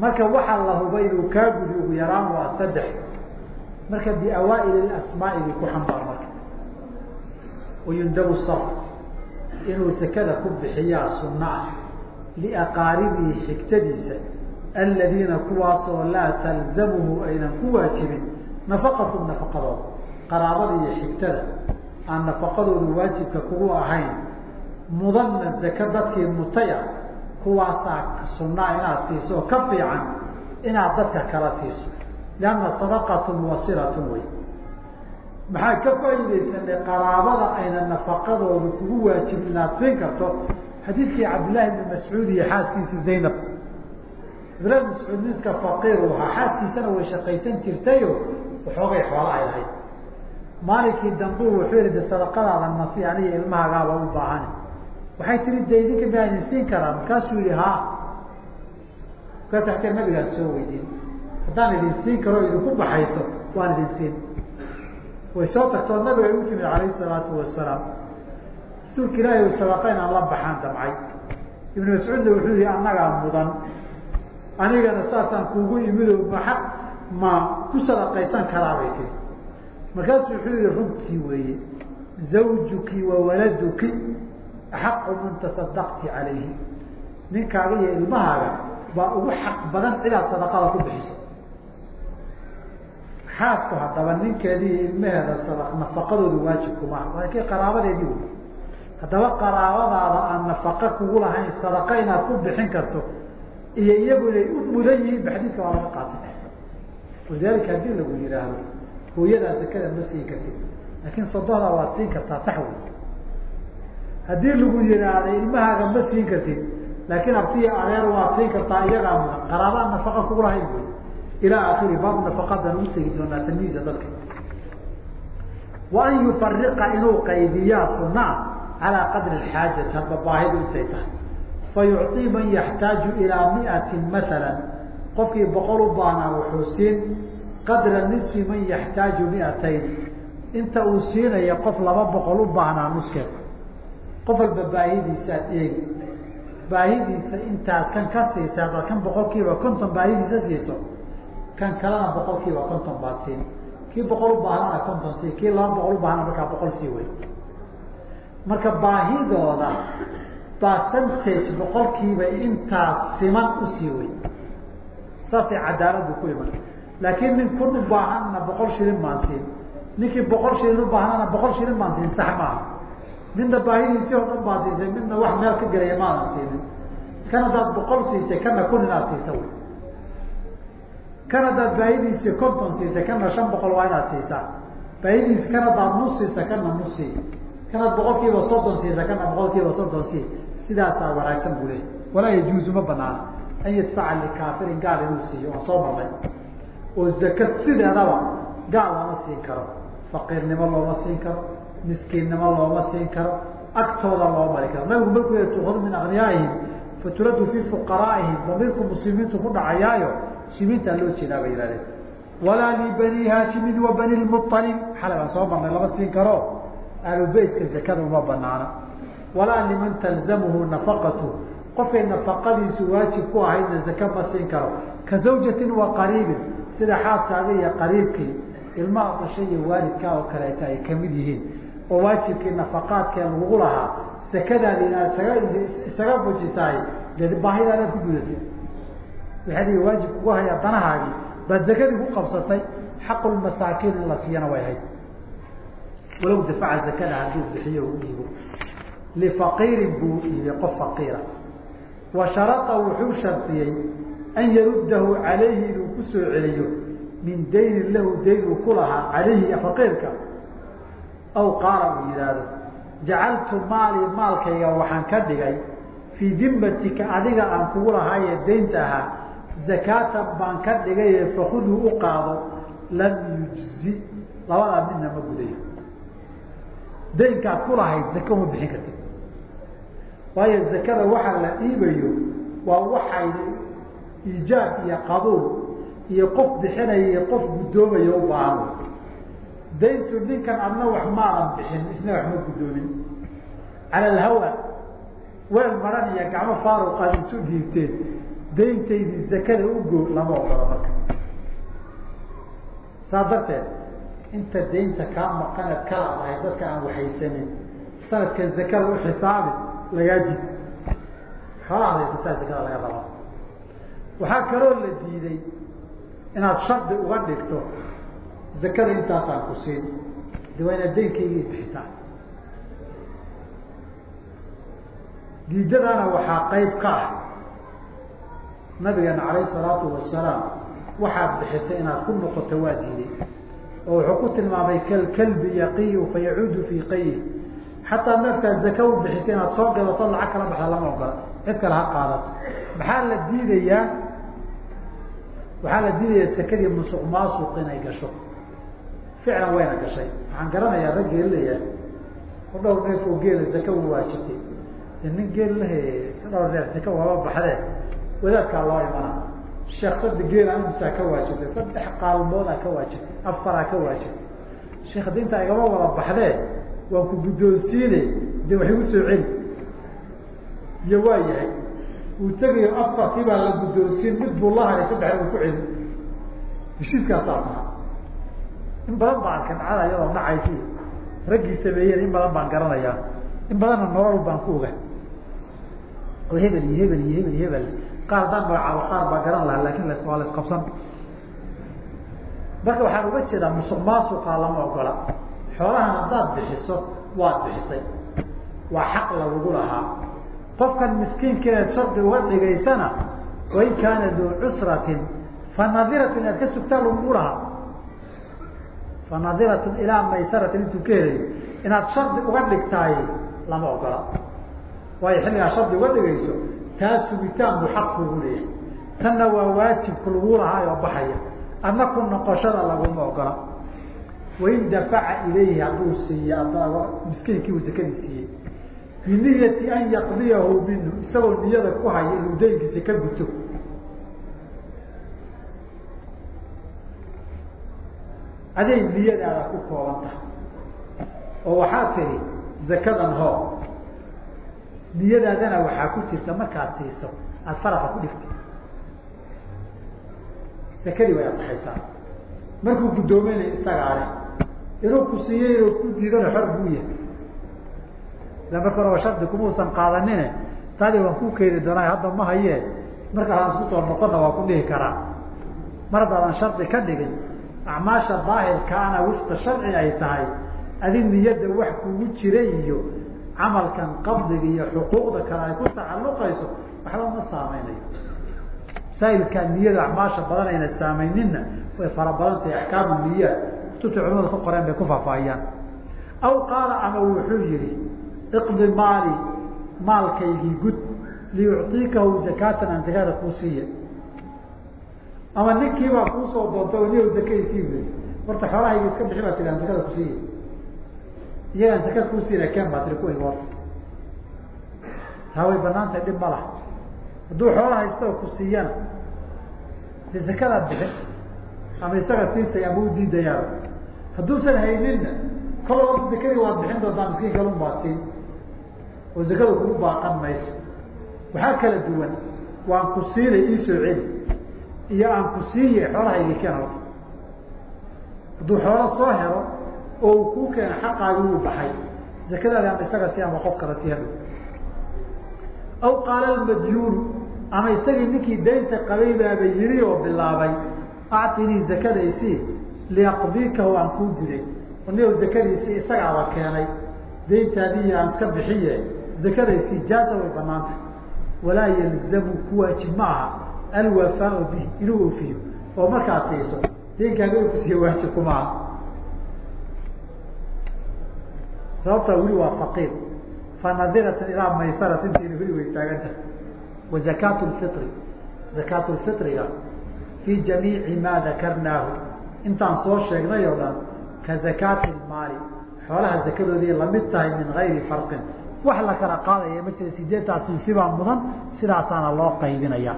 S2: marka waxaa la hubay inuu kaa gudi ugu yaraan waa saddex marka biawaaili asmaa'igii ku xambaar marka wayundabu saf inuu sekada ku bixiyaa sunno ah liaqaaribihi xigtadiisa aladiina kuwaasoo laa talzamuhu aynan ku waajibin nafaqatu nafaqadooda qaraabada iyo xigtada aan nafaqadoodu waajibka kugu ahayn mudanna zaka dadkii mutaya kuwaasaa sunnaa inaad siiso oo ka fiican inaad dadka kala siiso. Lianna sadaqatun wasilatun wey maxaa ka faa'iidaysanay qaraabada ayna nafaqadooda kugu waajibin inaad siin karto? Xadiidkii cabdillahi bni mascuud iyo xaaskiisii zaynab. Cabdillahi bn mascuud niska faqiir u ahaa xaaskiisana way shaqaysan jirtayo waxoogay xoola ay lahayd maalinkii dambu wuxuu yihi de sadaqadaada nasi aniga ilmahagaaba u baahani. Waxay tiri de idinka miyaa idin siin karaa. Markaasuu yihi ha markaas xataa nabigaan soo weydiin haddaan idin siin karo idinku baxayso waan idin siin. Way soo tagtoo nabiga ay u timid alayhi salaatu wasalaam rasuulka ilaahi sadaqa inaan la baxaan damcay. Ibnu mascuudna wuxuu yihi annagaa mudan. Anigana saasaan kuugu imido maa ma ku sadaqaysan karaa bay tiri markaasuu wuxuu yihi runtii weeye zawjuki wa axaqu man tasadaqti calayhi. Ninkaaga iyo ilmahaaga baa ugu xaq badan cidaad sadaqada ku bixiso. Xaasku haddaba ninkeedii ilmaheeda sada nafaqadoodu waajibku maaha waa kii qaraabadeedii wey haddaba qaraabadaada aan nafaqa kugu lahayn sadaqa inaad ku bixin karto iyo iyagu inay u mudan yihiin ba waa laga qaatay. Walidaalika haddii lagu yihaahdo hooyadaa zakada ma siin kartid. Laakiin sodohda waad siin kartaa sax wey haddii lagu yihaahda ilmahaaga ma siin kartid laakiin abtiya adeer waad siin kartaa iyagaa mudan qaraabaa nafaqa kugu lahayn wey ilaa akiri baabu nafaqadan u tegi doonaa tamyiiza dadka. Wa an yufariqa inuu qaybiyaa sunaa calaa qadri xaajati hadba baahidu intay tahay. Fa man yaxtaaju ilaa miatin maala qofkii boqol u baahnaa wuxuu siin qadra nisfi man yaxtaaju miatayn. Inta uu siinaya qof laba boqol u baahnaa nuskeed. Qof walba baahidiisaad eegi. Baahidiisa intaad kan ka siisaa baa kan boqol kiiba konton baahidiisa siiso. Kan kalena boqol kiiba konton baad siin. Kii boqol u baahnana konton sii kii laba boqol u baahna markaa boqol sii wey. Marka baahidooda percentage boqolkiiba intaas siman u sii wey. Saasay cadaaladu ku iman laakiin nin kun u baahanna boqol shilin baan siin ninkii boqol shilin u baahnana boqol shilin baan siin sax maaha midna baahidiisii oo dhan baad siisay midna wax meel ka gelaya maadan siinin kan haddaad boqol siisay kana kun inaad siisa kan haddaad baahidiisii konton siisay kana shan boqol waa inaad siisaa baahidiisi kan haddaad nus siisa kana nus sii kanaad boqol kiiba soddon siisa kana boqol kiiba soddon sii sidaasaa wanaagsan buu leey walaa yajuuzu ma banaana an yadfaca likaafirin gaal inuu siiyo waan soo marnay oo zaka sideedaba gaal lama siin karo faqiirnimo looma siin karo miskiinnimo looma siin karo agtooda loo mari karo. Nabigu markuu y tukhadu min akniyaa'ihim faturaddu fii fuqaraa'ihim damiirku muslimiintu ku dhacayaayo muslimiintaa loo jeedaa bay yihahdeen walaa libani haashimin wa bani lmualib xalay baan soo marnay lama siin karo. Ahlubeytka zakada uma banaana walaa liman talzamuhu nafaqatu. Qofkay nafaqadiisu waajib ku ahaydna zaka ma siin karo. Ka zawjatin wa qariibin sida xaaskaaga iyo qariibkii ilmaha dashay iyo waalidkaa oo kaleeta ay ka mid yihiin oo waajibkii nafaqaadkee lagu lahaa sakadaadi inaad isaga isaga bujisaay dee baahidaadaad ku gudatay. Waxaad waajib kugu hayaa danahaagii baad zakadii ku qabsatay xaqulmasaakiin in la siiyana way ahayd. Walow dafaca zakada hadduu bixiyo u dhiibo. Lifaqiirin buu dhiibay qof faqiira. Wa sharada wuxuu shardiyey an yaruddahu calayhi inuu ku soo celiyo min daynin lahu dayn uu ku lahaa calayhi faqiirka aw qaala uu yidhaahdo jacaltu maalii maalkayga waxaan ka dhigay fii dimatika adiga aan kugu lahaaye daynta ahaa zakaatan baan ka dhigaye fakuduu u qaado lam yujzi labadaa midna ma gudayo daynkaad ku lahayd zaka uma bixin kartid waayo zakada waxaa la dhiibayo waa waxay iijaab iyo qabuul iyo qof bixinaya iyo qof guddoomayo u baahan. Dayntu ninkan adna wax maadan bixin isna wax ma guddoomin. Cala alhawa weel maran iyo gacmo faaruqaad isu dhiibteen dayntaydii zakada ugo lama ogola marka. Saa darteed inta daynta kaa maqaneed kala tahay dadka aan waxaysanin sanadkan zakada u xisaabi lagaa did xoolaad haysataa zakada laga rabaa waxaa kaloo la diiday inaad shardi uga dhigto zakada intaasaan ku siin. De waa inaad daynkaygii bixisaa. Diidadana waxaa qayb ka ah nabigeena calayh salaatu wasalaam waxaad bixisay inaad ku noqoto waa diiday. Oo wuxuu ku tilmaamay kalkalbi yaqiyu fa yacuudu fii qayih xataa neefkaad zaka u bixisay inaad soo gadato lacag kala baxda lama ogola. Cid kale ha qaadato. Maxaa la diidayaa waxaa la diidayaa sakadii musuq maasuq inay gasho. Ficlan wayna gashay. Waxaan garanayaa rag geelilaya o dhowr neef oo geela zaka u waajibtay. Nin geel lahe dhowr neef zaka waba baxdee. Wadaadkaa loo imana. Sheekh sadde geela imsaa ka waajibtay. Saddex qaalmoodaa ka waajibtay. Afaraa ka waajibtay. Sheekh dinta igama wada baxdee waan ku guddoonsiine de wax igu soo celi iyo waa yahay uu tegayo afartii baa la guddoonsiin mid buu la haray saddex uu ku celi. Heshiiskaas saas ahaa in badan baan arkay dhacada iyadoo dhacaysi raggii sameeyeen in badan baan garanayaa in badanna nolol baan ku oga. Oo hebel iyo hebel iyo hebel iyo hebel. Qaar daan magacaabo qaar baa garan lahaa laakiin las waa la isqabsan marka waxaan uga jeedaa musuq maasuqa lama ogola. Xoolahan haddaad bixiso waad bixisay. Waa xaq lagugu lahaa qofkan miskiinkeed shardi uga dhigaysana wain kaana duu cusratin fanadiratun inaad ka sugtaa lagugu lahaa fanadiratun ilaa maysaratin intuu ka helayo inaad shardi uga dhigtaay lama ogola. Waayo xilligaa shardi uga dhigayso taa sugitaan buu xaq kugu leeyahay. Tanna waa waajibku lagu lahaa oo baxaya adna ku noqoshada laguma ogola. Wain dafaca ilayhi hadduu siiye miskiinkii uu sakadii siiyey biniyati an yaqdiyahu minhu isagoo niyada ku haya inuu daynkiisa ka guto. Aday niyadaada ku kooban tahay. Oo waxaad tihi zakadan hoo niyadaadana waxaa ku jirta markaad siiso aada faraqa ku dhigtay sakadii way asaxaysaa. Markuu guddoominay isagaa leh inuu ku siiyey inuu ku diidana xor buu yahay ila marka horeba shardi kumuusan qaadanine taadi waan ku keeni doonaa hadda ma hayee marka aan isku soo noqonna waa ku dhihi karaa. Mar haddaadan shardi ka dhigin acmaasha daahirkaana wifqa sharci ay tahay adi niyadda wax kugu jira iyo camalkan qabdiga iyo xuquuqda kale ay ku tacalluqayso waxba ma saameynayo. Saailkaa niyada acmaasha badan ayna saamayninna way fara badan tahay axkaamu niyaat kutubta culamada ka qoreen bay ku faahfaahiyaan aw qaala ama wuxuu yihi iqdi maali maalkaygii gud liyucطiikahu zakaatan aan zakaada kuu siiya ama ninkiibaa kuusoo doonta o niyow zakadiisii wey horta xoolahayga iska bixi baa tiri aan zakada kusiiya iyagaan zakada kusiina ken baa tiri kuwayga horta taa way banaantahay dhib ma laha. Hadduu xoola haysta oo ku siiyana de zakadaad bixin ama isaga siisay ama u diidayaa hadduusan hayninna kolla horta zakadii waad bixin doontaa miskiin kalun baad siin oo zakada kugu baaqan mayso. Waxaa kala duwan waan ku siinay iisoo celi iyo aan ku siiye xoolahaygii keen horta hadduu xoolo soo helo oo uu kuu keena xaqaagii uu baxay. Zakadaadi ama isaga si ama qof kala sii hadhow aw qaala almadyuunu ama isagii ninkii daynta qabay baaba yiri oo bilaabay actinii zakadaysii liyaqdiikahu aan kuu guday niyow zakadiisii isagaaba keenay dayntaadii aan iska bixiye zakadaysii jaaza way banaantay. Walaa yalzamu ku waajib ma aha alwafaau bih inuu ofiyo. Oo markaad siiso deenkaaga inu kusiiya waajib kuma aha sababtaa weli waa faqiir. Fanadiratan ilaa maysarat intayna weli way taagantahay wa zakaatu lfitri zakaatu lfitriga fii jamiici maa dakarnaahu. Intaan soo sheegnay oo dhan ka zakaati lmaali xoolaha zakadoodii la mid tahay min gayri farqin wax la kala qaadaya ma jira sideetaa sinfi baa mudan sidaasaana loo qaybinaya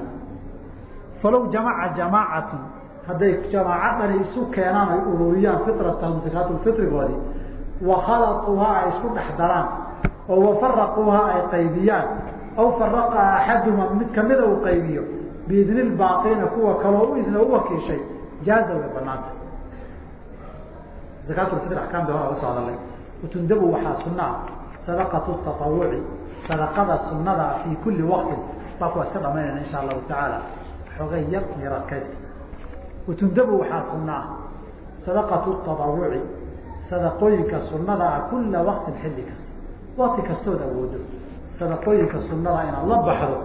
S2: falow jamaca jamaacatun hadday jamaaca dhani isu keenaan ay ururiyaan fitratahum zakaatulfitrigoodii wakhalauuhaa ay isku dhex daraan oo wafaraquuhaa ay qaybiyaan aw faraqa axaduhuma mid kamida uu qaybiyo biidni lbaaqiina kuwa kaloo u idna u wakiishay jaaza way banaanta zakaatulfitr axkaamta hora u soo hadalay. Watundabu waxaa sunaa sadaqatu taawuci sadaqada sunada fii kuli waqtin baku waa iska dhamaynayna insha allahu tacaala. Xoogay yar miradkaysta watundabu waxaa sunaa sadaqatu taawuci sadaqooyinka sunada ah kula waqtin xilli kasta. Waqti kastood awoodo sadaqooyinka sunada inaad la baxdo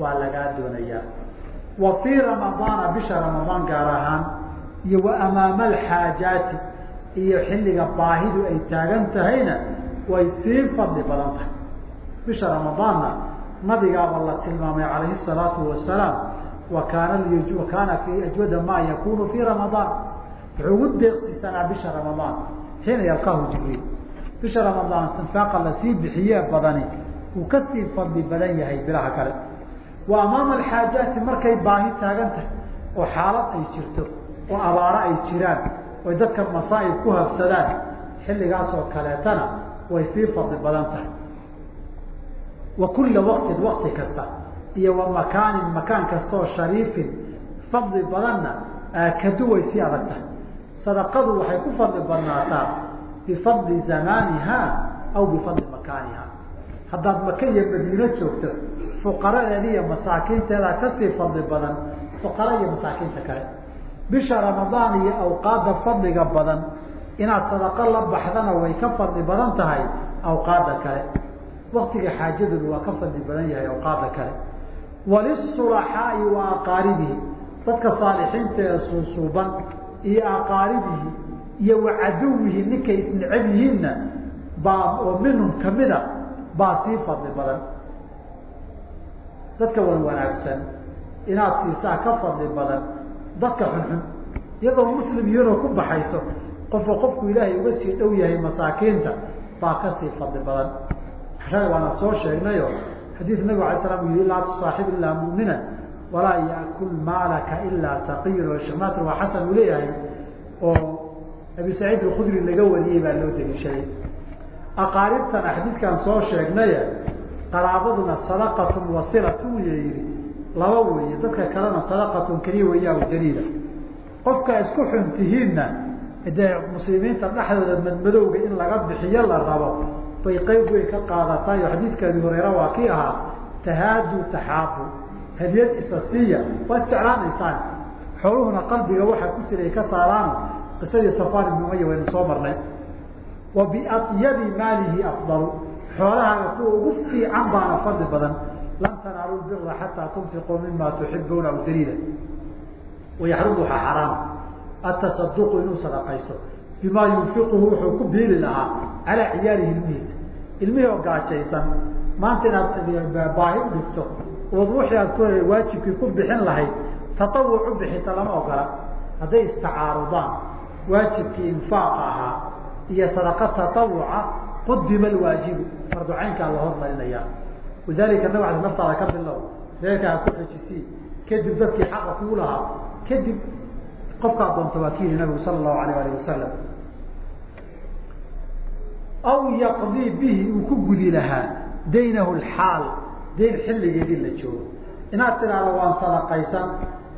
S2: waa lagaa doonayaa. Wa fii ramadaana bisha ramadaan gaar ahaan iyo wa amaama alxaajaati iyo xilliga baahidu ay taagan tahayna way sii fadli badan tahay. Bisha ramadaanna nabigaaba la tilmaamay calayhi salaatu wasalaam wa kaana wa kaana fii ajwada maa yakunu fii ramadaan. Wuxuu ugu deeqsiisanaa bisha ramadaan xiina yalqaahu jibriil bisha ramadaan infaaqa la sii bixiye badani uu ka sii fadli badan yahay bilaha kale. Wa amaama alxaajaati markay baahi taagan tahay oo xaalad ay jirto oo abaaro ay jiraan oy dadka masaa'ib ku habsadaan xilligaas oo kaleetana way sii fadli badan tahay. Wa kula waqtin wakti kasta iyo wa makaanin makaan kastaoo shariifin fadli badanna aakadu way sii adag tahay. Sadaqadu waxay ku fadli badnaataa bifadli zamaaniha aw bifadli makaaniha. Haddaad maka iyo madiino joogto fuqaradeeda iyo masaakiinteeda ka sii fadli badan fuqara iyo masaakiinta kale. Bisha ramadaan iyo awqaadda fadliga badan inaad sadaqo la baxdana way ka fadli badan tahay awqaadda kale. Waktiga xaajadoodu waa ka fadli badan yahay awqaada kale. Walisulaxaai wa aqaaribihi. Dadka saalixiinta ee suusuuban iyo aqaaribihi iyo wa caduwihi ninkay isneceb yihiinna baa oo minhum kamida baa sii fadli badan. Dadka wan wanaagsan inaad siisaa ka fadli badan. Dadka xunxun iyadoo muslim yihiinoo ku baxayso qofka qofku ilaahay uga sii dhow yahay masaakiinta baa ka sii fadli badan. Shalay waana soo sheegnayo xadiid nabig alay slam u yihi laa tusaaxib ilaa mu'mina walaa yaakul maalaka ilaa taqiyun naasir waa xasan uu leeyahay oo abi saciid alkhudri laga wariyey baa loo daliishaday aqaaribtana xadiidkan soo sheegnaye qaraabaduna sadaqatun wasilatun ya yihi laba weeye dadka kalena sadaqatun keliya weeyaa jaliila qofka isku xun tihiinna dee muslimiinta dhexdooda madmadowga in laga bixiyo la rabo bay qayb weyn ka qaadataay oo xadiidka abi hureyra waa kii ahaa tahaadu taxaabu. Hadiyad isa siiya waad jeclaanaysaan. Xooluhuna qalbiga waxaa ku jira ay ka saaraan qisadii safaan ibn umaya waynu soo marnay. Wa biatyabi maalihi afdalu. Xoolahaaga kuwa ugu fiican baana fadli badan. Lan tanaalu bira xataa tunfiquu mima tuxibuuna aw daliila. Wayaxrumu waxaa xaraama atasaduqu inuu sadaqaysto bimaa yunfiquhu wuxuu ku biili lahaa calaa ciyaalihi ilmihiisa ilmihii oo gaajaysan maanta inaad baahi u dhigto ood wixii aad ku waajibkii ku bixin lahayd tatawuc u bixisa lama ogola hadday istacaarudaan waajibkii infaaqa ahaa iyo sadaqa tatawuca qudima alwaajibu farducaynkaa la hormarinaya walidalika nabig ala naftaada ka bilow reerkaa ku xejisii kadib dadkii xaqa kuu lahaa kadib qofkaa doonta waa ki yihi nabigu sala allahu alayh alih wasalam aw yaqdii bihi uu ku gudi lahaa daynahu lxaal dayn xilligeedii la joogo. Inaad tidhaahdo waan sadaqaysan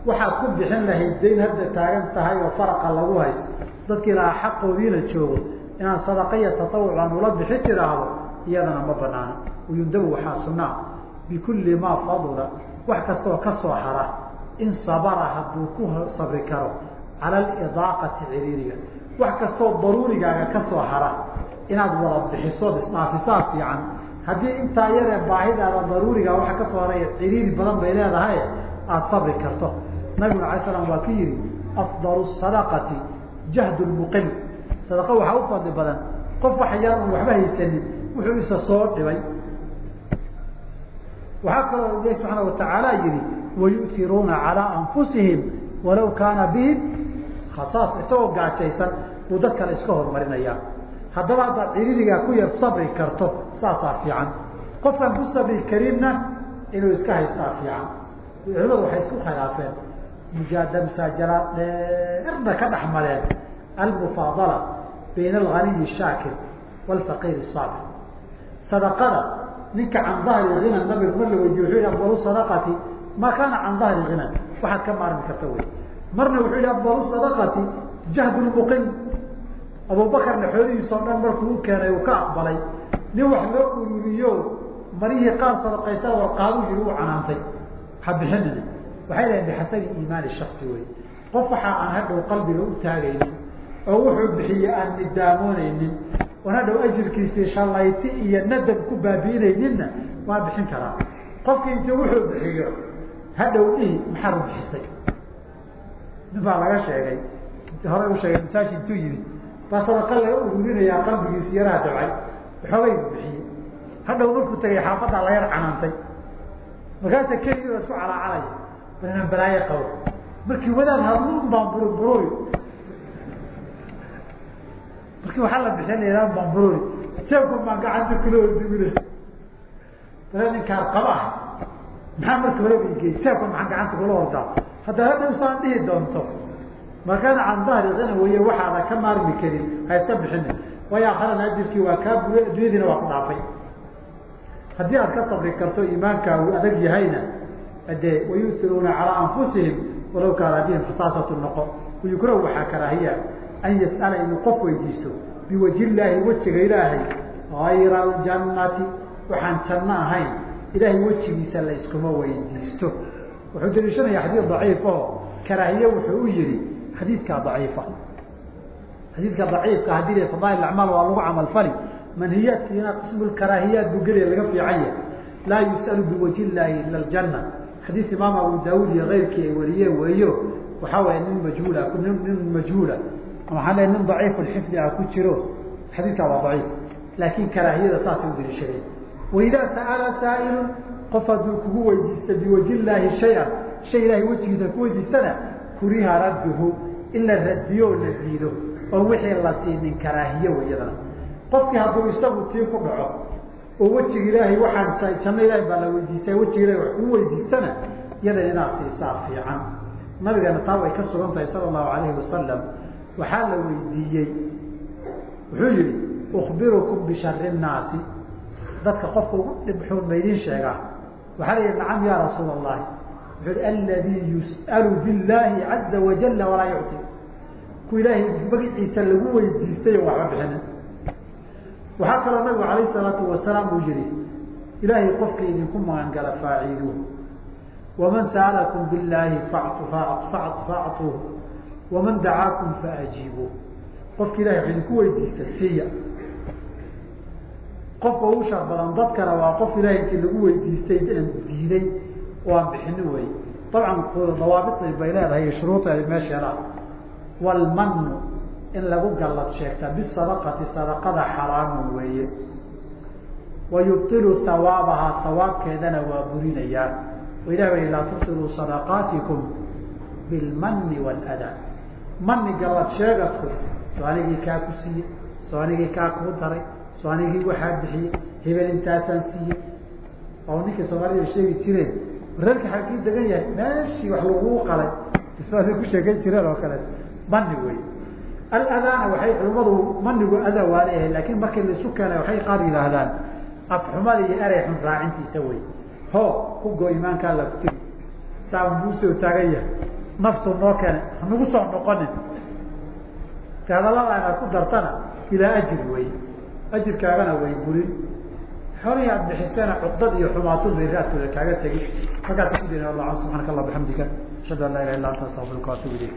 S2: waxaad ku bixin lahayd dayn hadda taagan tahay oo faraqa lagu haysto. Dadkii lahaa xaqoodii la joogo inaan sadaqa iyo ula bixi tidhaahdo iyadana ma banaana uyundabu waxaa sunaa bikulli maa fadula wax kastaoo ka soo hara in sabara hadduu ku sabri karo cala alidaaqati ciriiriga. Wax kastoo daruurigaaga ka hara inaad wada bixisood isdhaafisaa fiican. Haddii intaa yaree baahidaada daruuriga waxa ka soo haray ciriiri badan bay leedahay aada sabri karto. Nabiguna alay slam waa ki yihi afdalu sadaqati jahd lmuqil sadaqa waxaa u fadli badan. Qof wax yar waxba haysanin wuxuu isa soo dhibay. Waxaa kaloo ilahi subxaana watacaala yihi wayu'iruuna calaa anfusihim walaw kaana bihim khasaas isagoo gaajaysan buu dad kale iska horumarinaya haddaba haddaad ciriirigaa ku yar sabri karto saasaa fiican qofkaan ku sabri karinna inuu iska haystaa fiican culimadu waxay isku khilaafeen mujaada musaajalaad dheerna ka dhex mareen almufaadala bayna alganiyi shaakir waalfaqiir saabir sadaqada ninka can dahri hina nabiga mar la weydiye wuxuu yihi afdalu sadaqati ma kaana can dahri hina waxaad ka maarmi karta wey marna wuxuu yihi afdalu sadaqati jahd lmuqim abubakarna xoolihiisao dhan markuu u keenay uu ka aqbalay nin wax loo ururiyo marihii qaar sadaqaysa warqaadu yiri u canaantay ha bixinina waxay lahayn bixasabi iimaani shaksi wey qof waxaa aan hadhow qalbiga u taagaynin oo wuxuu bixiye aan nidaamoonaynin oon hadhow ajirkiisii shallayti iyo nadab ku baabi'inayninna waa bixin karaa qofkii intii wuxuu bixiyo hadhow dhihi maxaad u bixisay nin baa laga sheegay. Hore u sheegay masaajid intuu yimid baa sadaqa laga ururinayaa qalbigiisi yaraha dabcay xoogay bixiyey. Hadhow markuu tagay xaafaddaa la yar canaantay. Markaasa keligii ba isku calaacanaya bal inaan balaayo qabo. Markii wadaad hadluun baan buruburoy markii waxaa la bixinayaan baan buroy jeebkan baan gacanta kula ordimina bale ninkaan qaba ah maxaa marka hore baigey jeebkan maxaan gacanta kula ordaa hadda hadhow saan dhihi doonto markaana can dahri hina wey waxaada ka maarmi karin. Ha bixina waayo akharana ajirkii waa kaa buriy addunyadiina waa ku dhaafay. Haddii aad ka sabri karto iimaankaagu adag yahayna dee wayusiruuna calaa anfusihim walaw kaana bihim khasaasatu noqo. Wayukrahu waxaa karaahiya an yas'ala inuu qof weydiisto biwaji illaahi wejiga ilaahay ayra aljannati. Waxaan janno ahayn ilaahay wejigiisa la weydiisto. Wuxuu daliishanaya xadiid daciif oo karaahiye wuxuu u yihi xadiidkaa daciifa. Xadiidka daciifka haddii la acmaal waa lagu camal fali manhiyaadkiina qismulkaraahiyaat buu gelaya laga fiican laa yus'alu biwajhi illaahi ila aljanna. Xadiis imaam abu daawuud iyo keyrkii ay wariyeen weeyo waxaa waaya nin majhuula nin majhuula waxaa le nin daciifu lxifdi ah ku jiro. Xadiidkaa waa daciif laakiin karaahiyada saasay u daliishadeen waidaa sa'ala saa'ilun qof hadduu kugu weydiista biwajhi illaahi shay-an shay ilahay wejigiisa ku weydiistana kuriha radduhu in la radiyo oo la diido oo wixii la siinin karaahiye weyadana qofkii hadduu isagu tii ku dhaco oo wejiga ilaahay waxaan janno ilahay baa la weydiistay wejiga ilahay wax kuu weydiistana iyada inaad siisaa fiican nabigana taa way ka sugan tahay sala allahu alayhi wasalam waxaa la weydiiyey wuxuu yihi ukbirukum bishari nnaasi dadka qofka ugu dhibxuun maydin sheegaa waxaa la yihi nacam ya rasuula allahi wuxuu hi aladii yus'alu billahi caza wajala walaa yucti ku ilaahay magaciisa lagu weydiistay waxba bixinin. Waxaa kaloo nabigu alayh salaatu wasalaam uu yihi ilaahay qofka idinku magangala faaciiluuh waman sa'alakum billahi factuuh waman dacaakum faajiibuuh qofka ilahay wax idinku weydiista siiya qofka ugu shar badan dadkana waa qof ilahay intii lagu weydiistay aan diiday oo aan bixinin wey dabcan dawaabitay bay leedahay shuruudeeda meesheeda walmanu in lagu gallad sheegta bisadaqati sadaqada xaraamun weeye. Wa hawaabahaa hawaabkeedana waa burinayaa ilah ba laa tubtiluu sadaqaatikum bilmani wاlada mani gallad sheegadku soo anigii kaa ku siiyey soo anigii kaa kuu daray soo anigii waxaa bixiyey hebel intaasaan siiyey oo ninkii soomaalida sheegi jireen. Reerka xagkii degan yahay meeshii wax laguu qalay isada ku sheegan jireen oo kale mani wey aladaana waxay culimmadu manigu ada waa leeyahay laakiin markii laisu keenay waxay qaar yidhaahdaan afxumada iyo erey xun raacintiisa wey ho ku go imaankaa la ku tiri. Saaban buu soo taagan yahay. Naftu noo keenay hanagu soo noqonin. Te hadallada inaad ku dartana ilaa ajir wey ajirkaagana way burin xoolihii aad bixisana cudad iyo xumaato bayraadkooda kaaga tegi markaas ku dina allah subxaanaka allah bixamdika ashhadu an laa ilaha illa anta astaqfiruka waatubu ilayk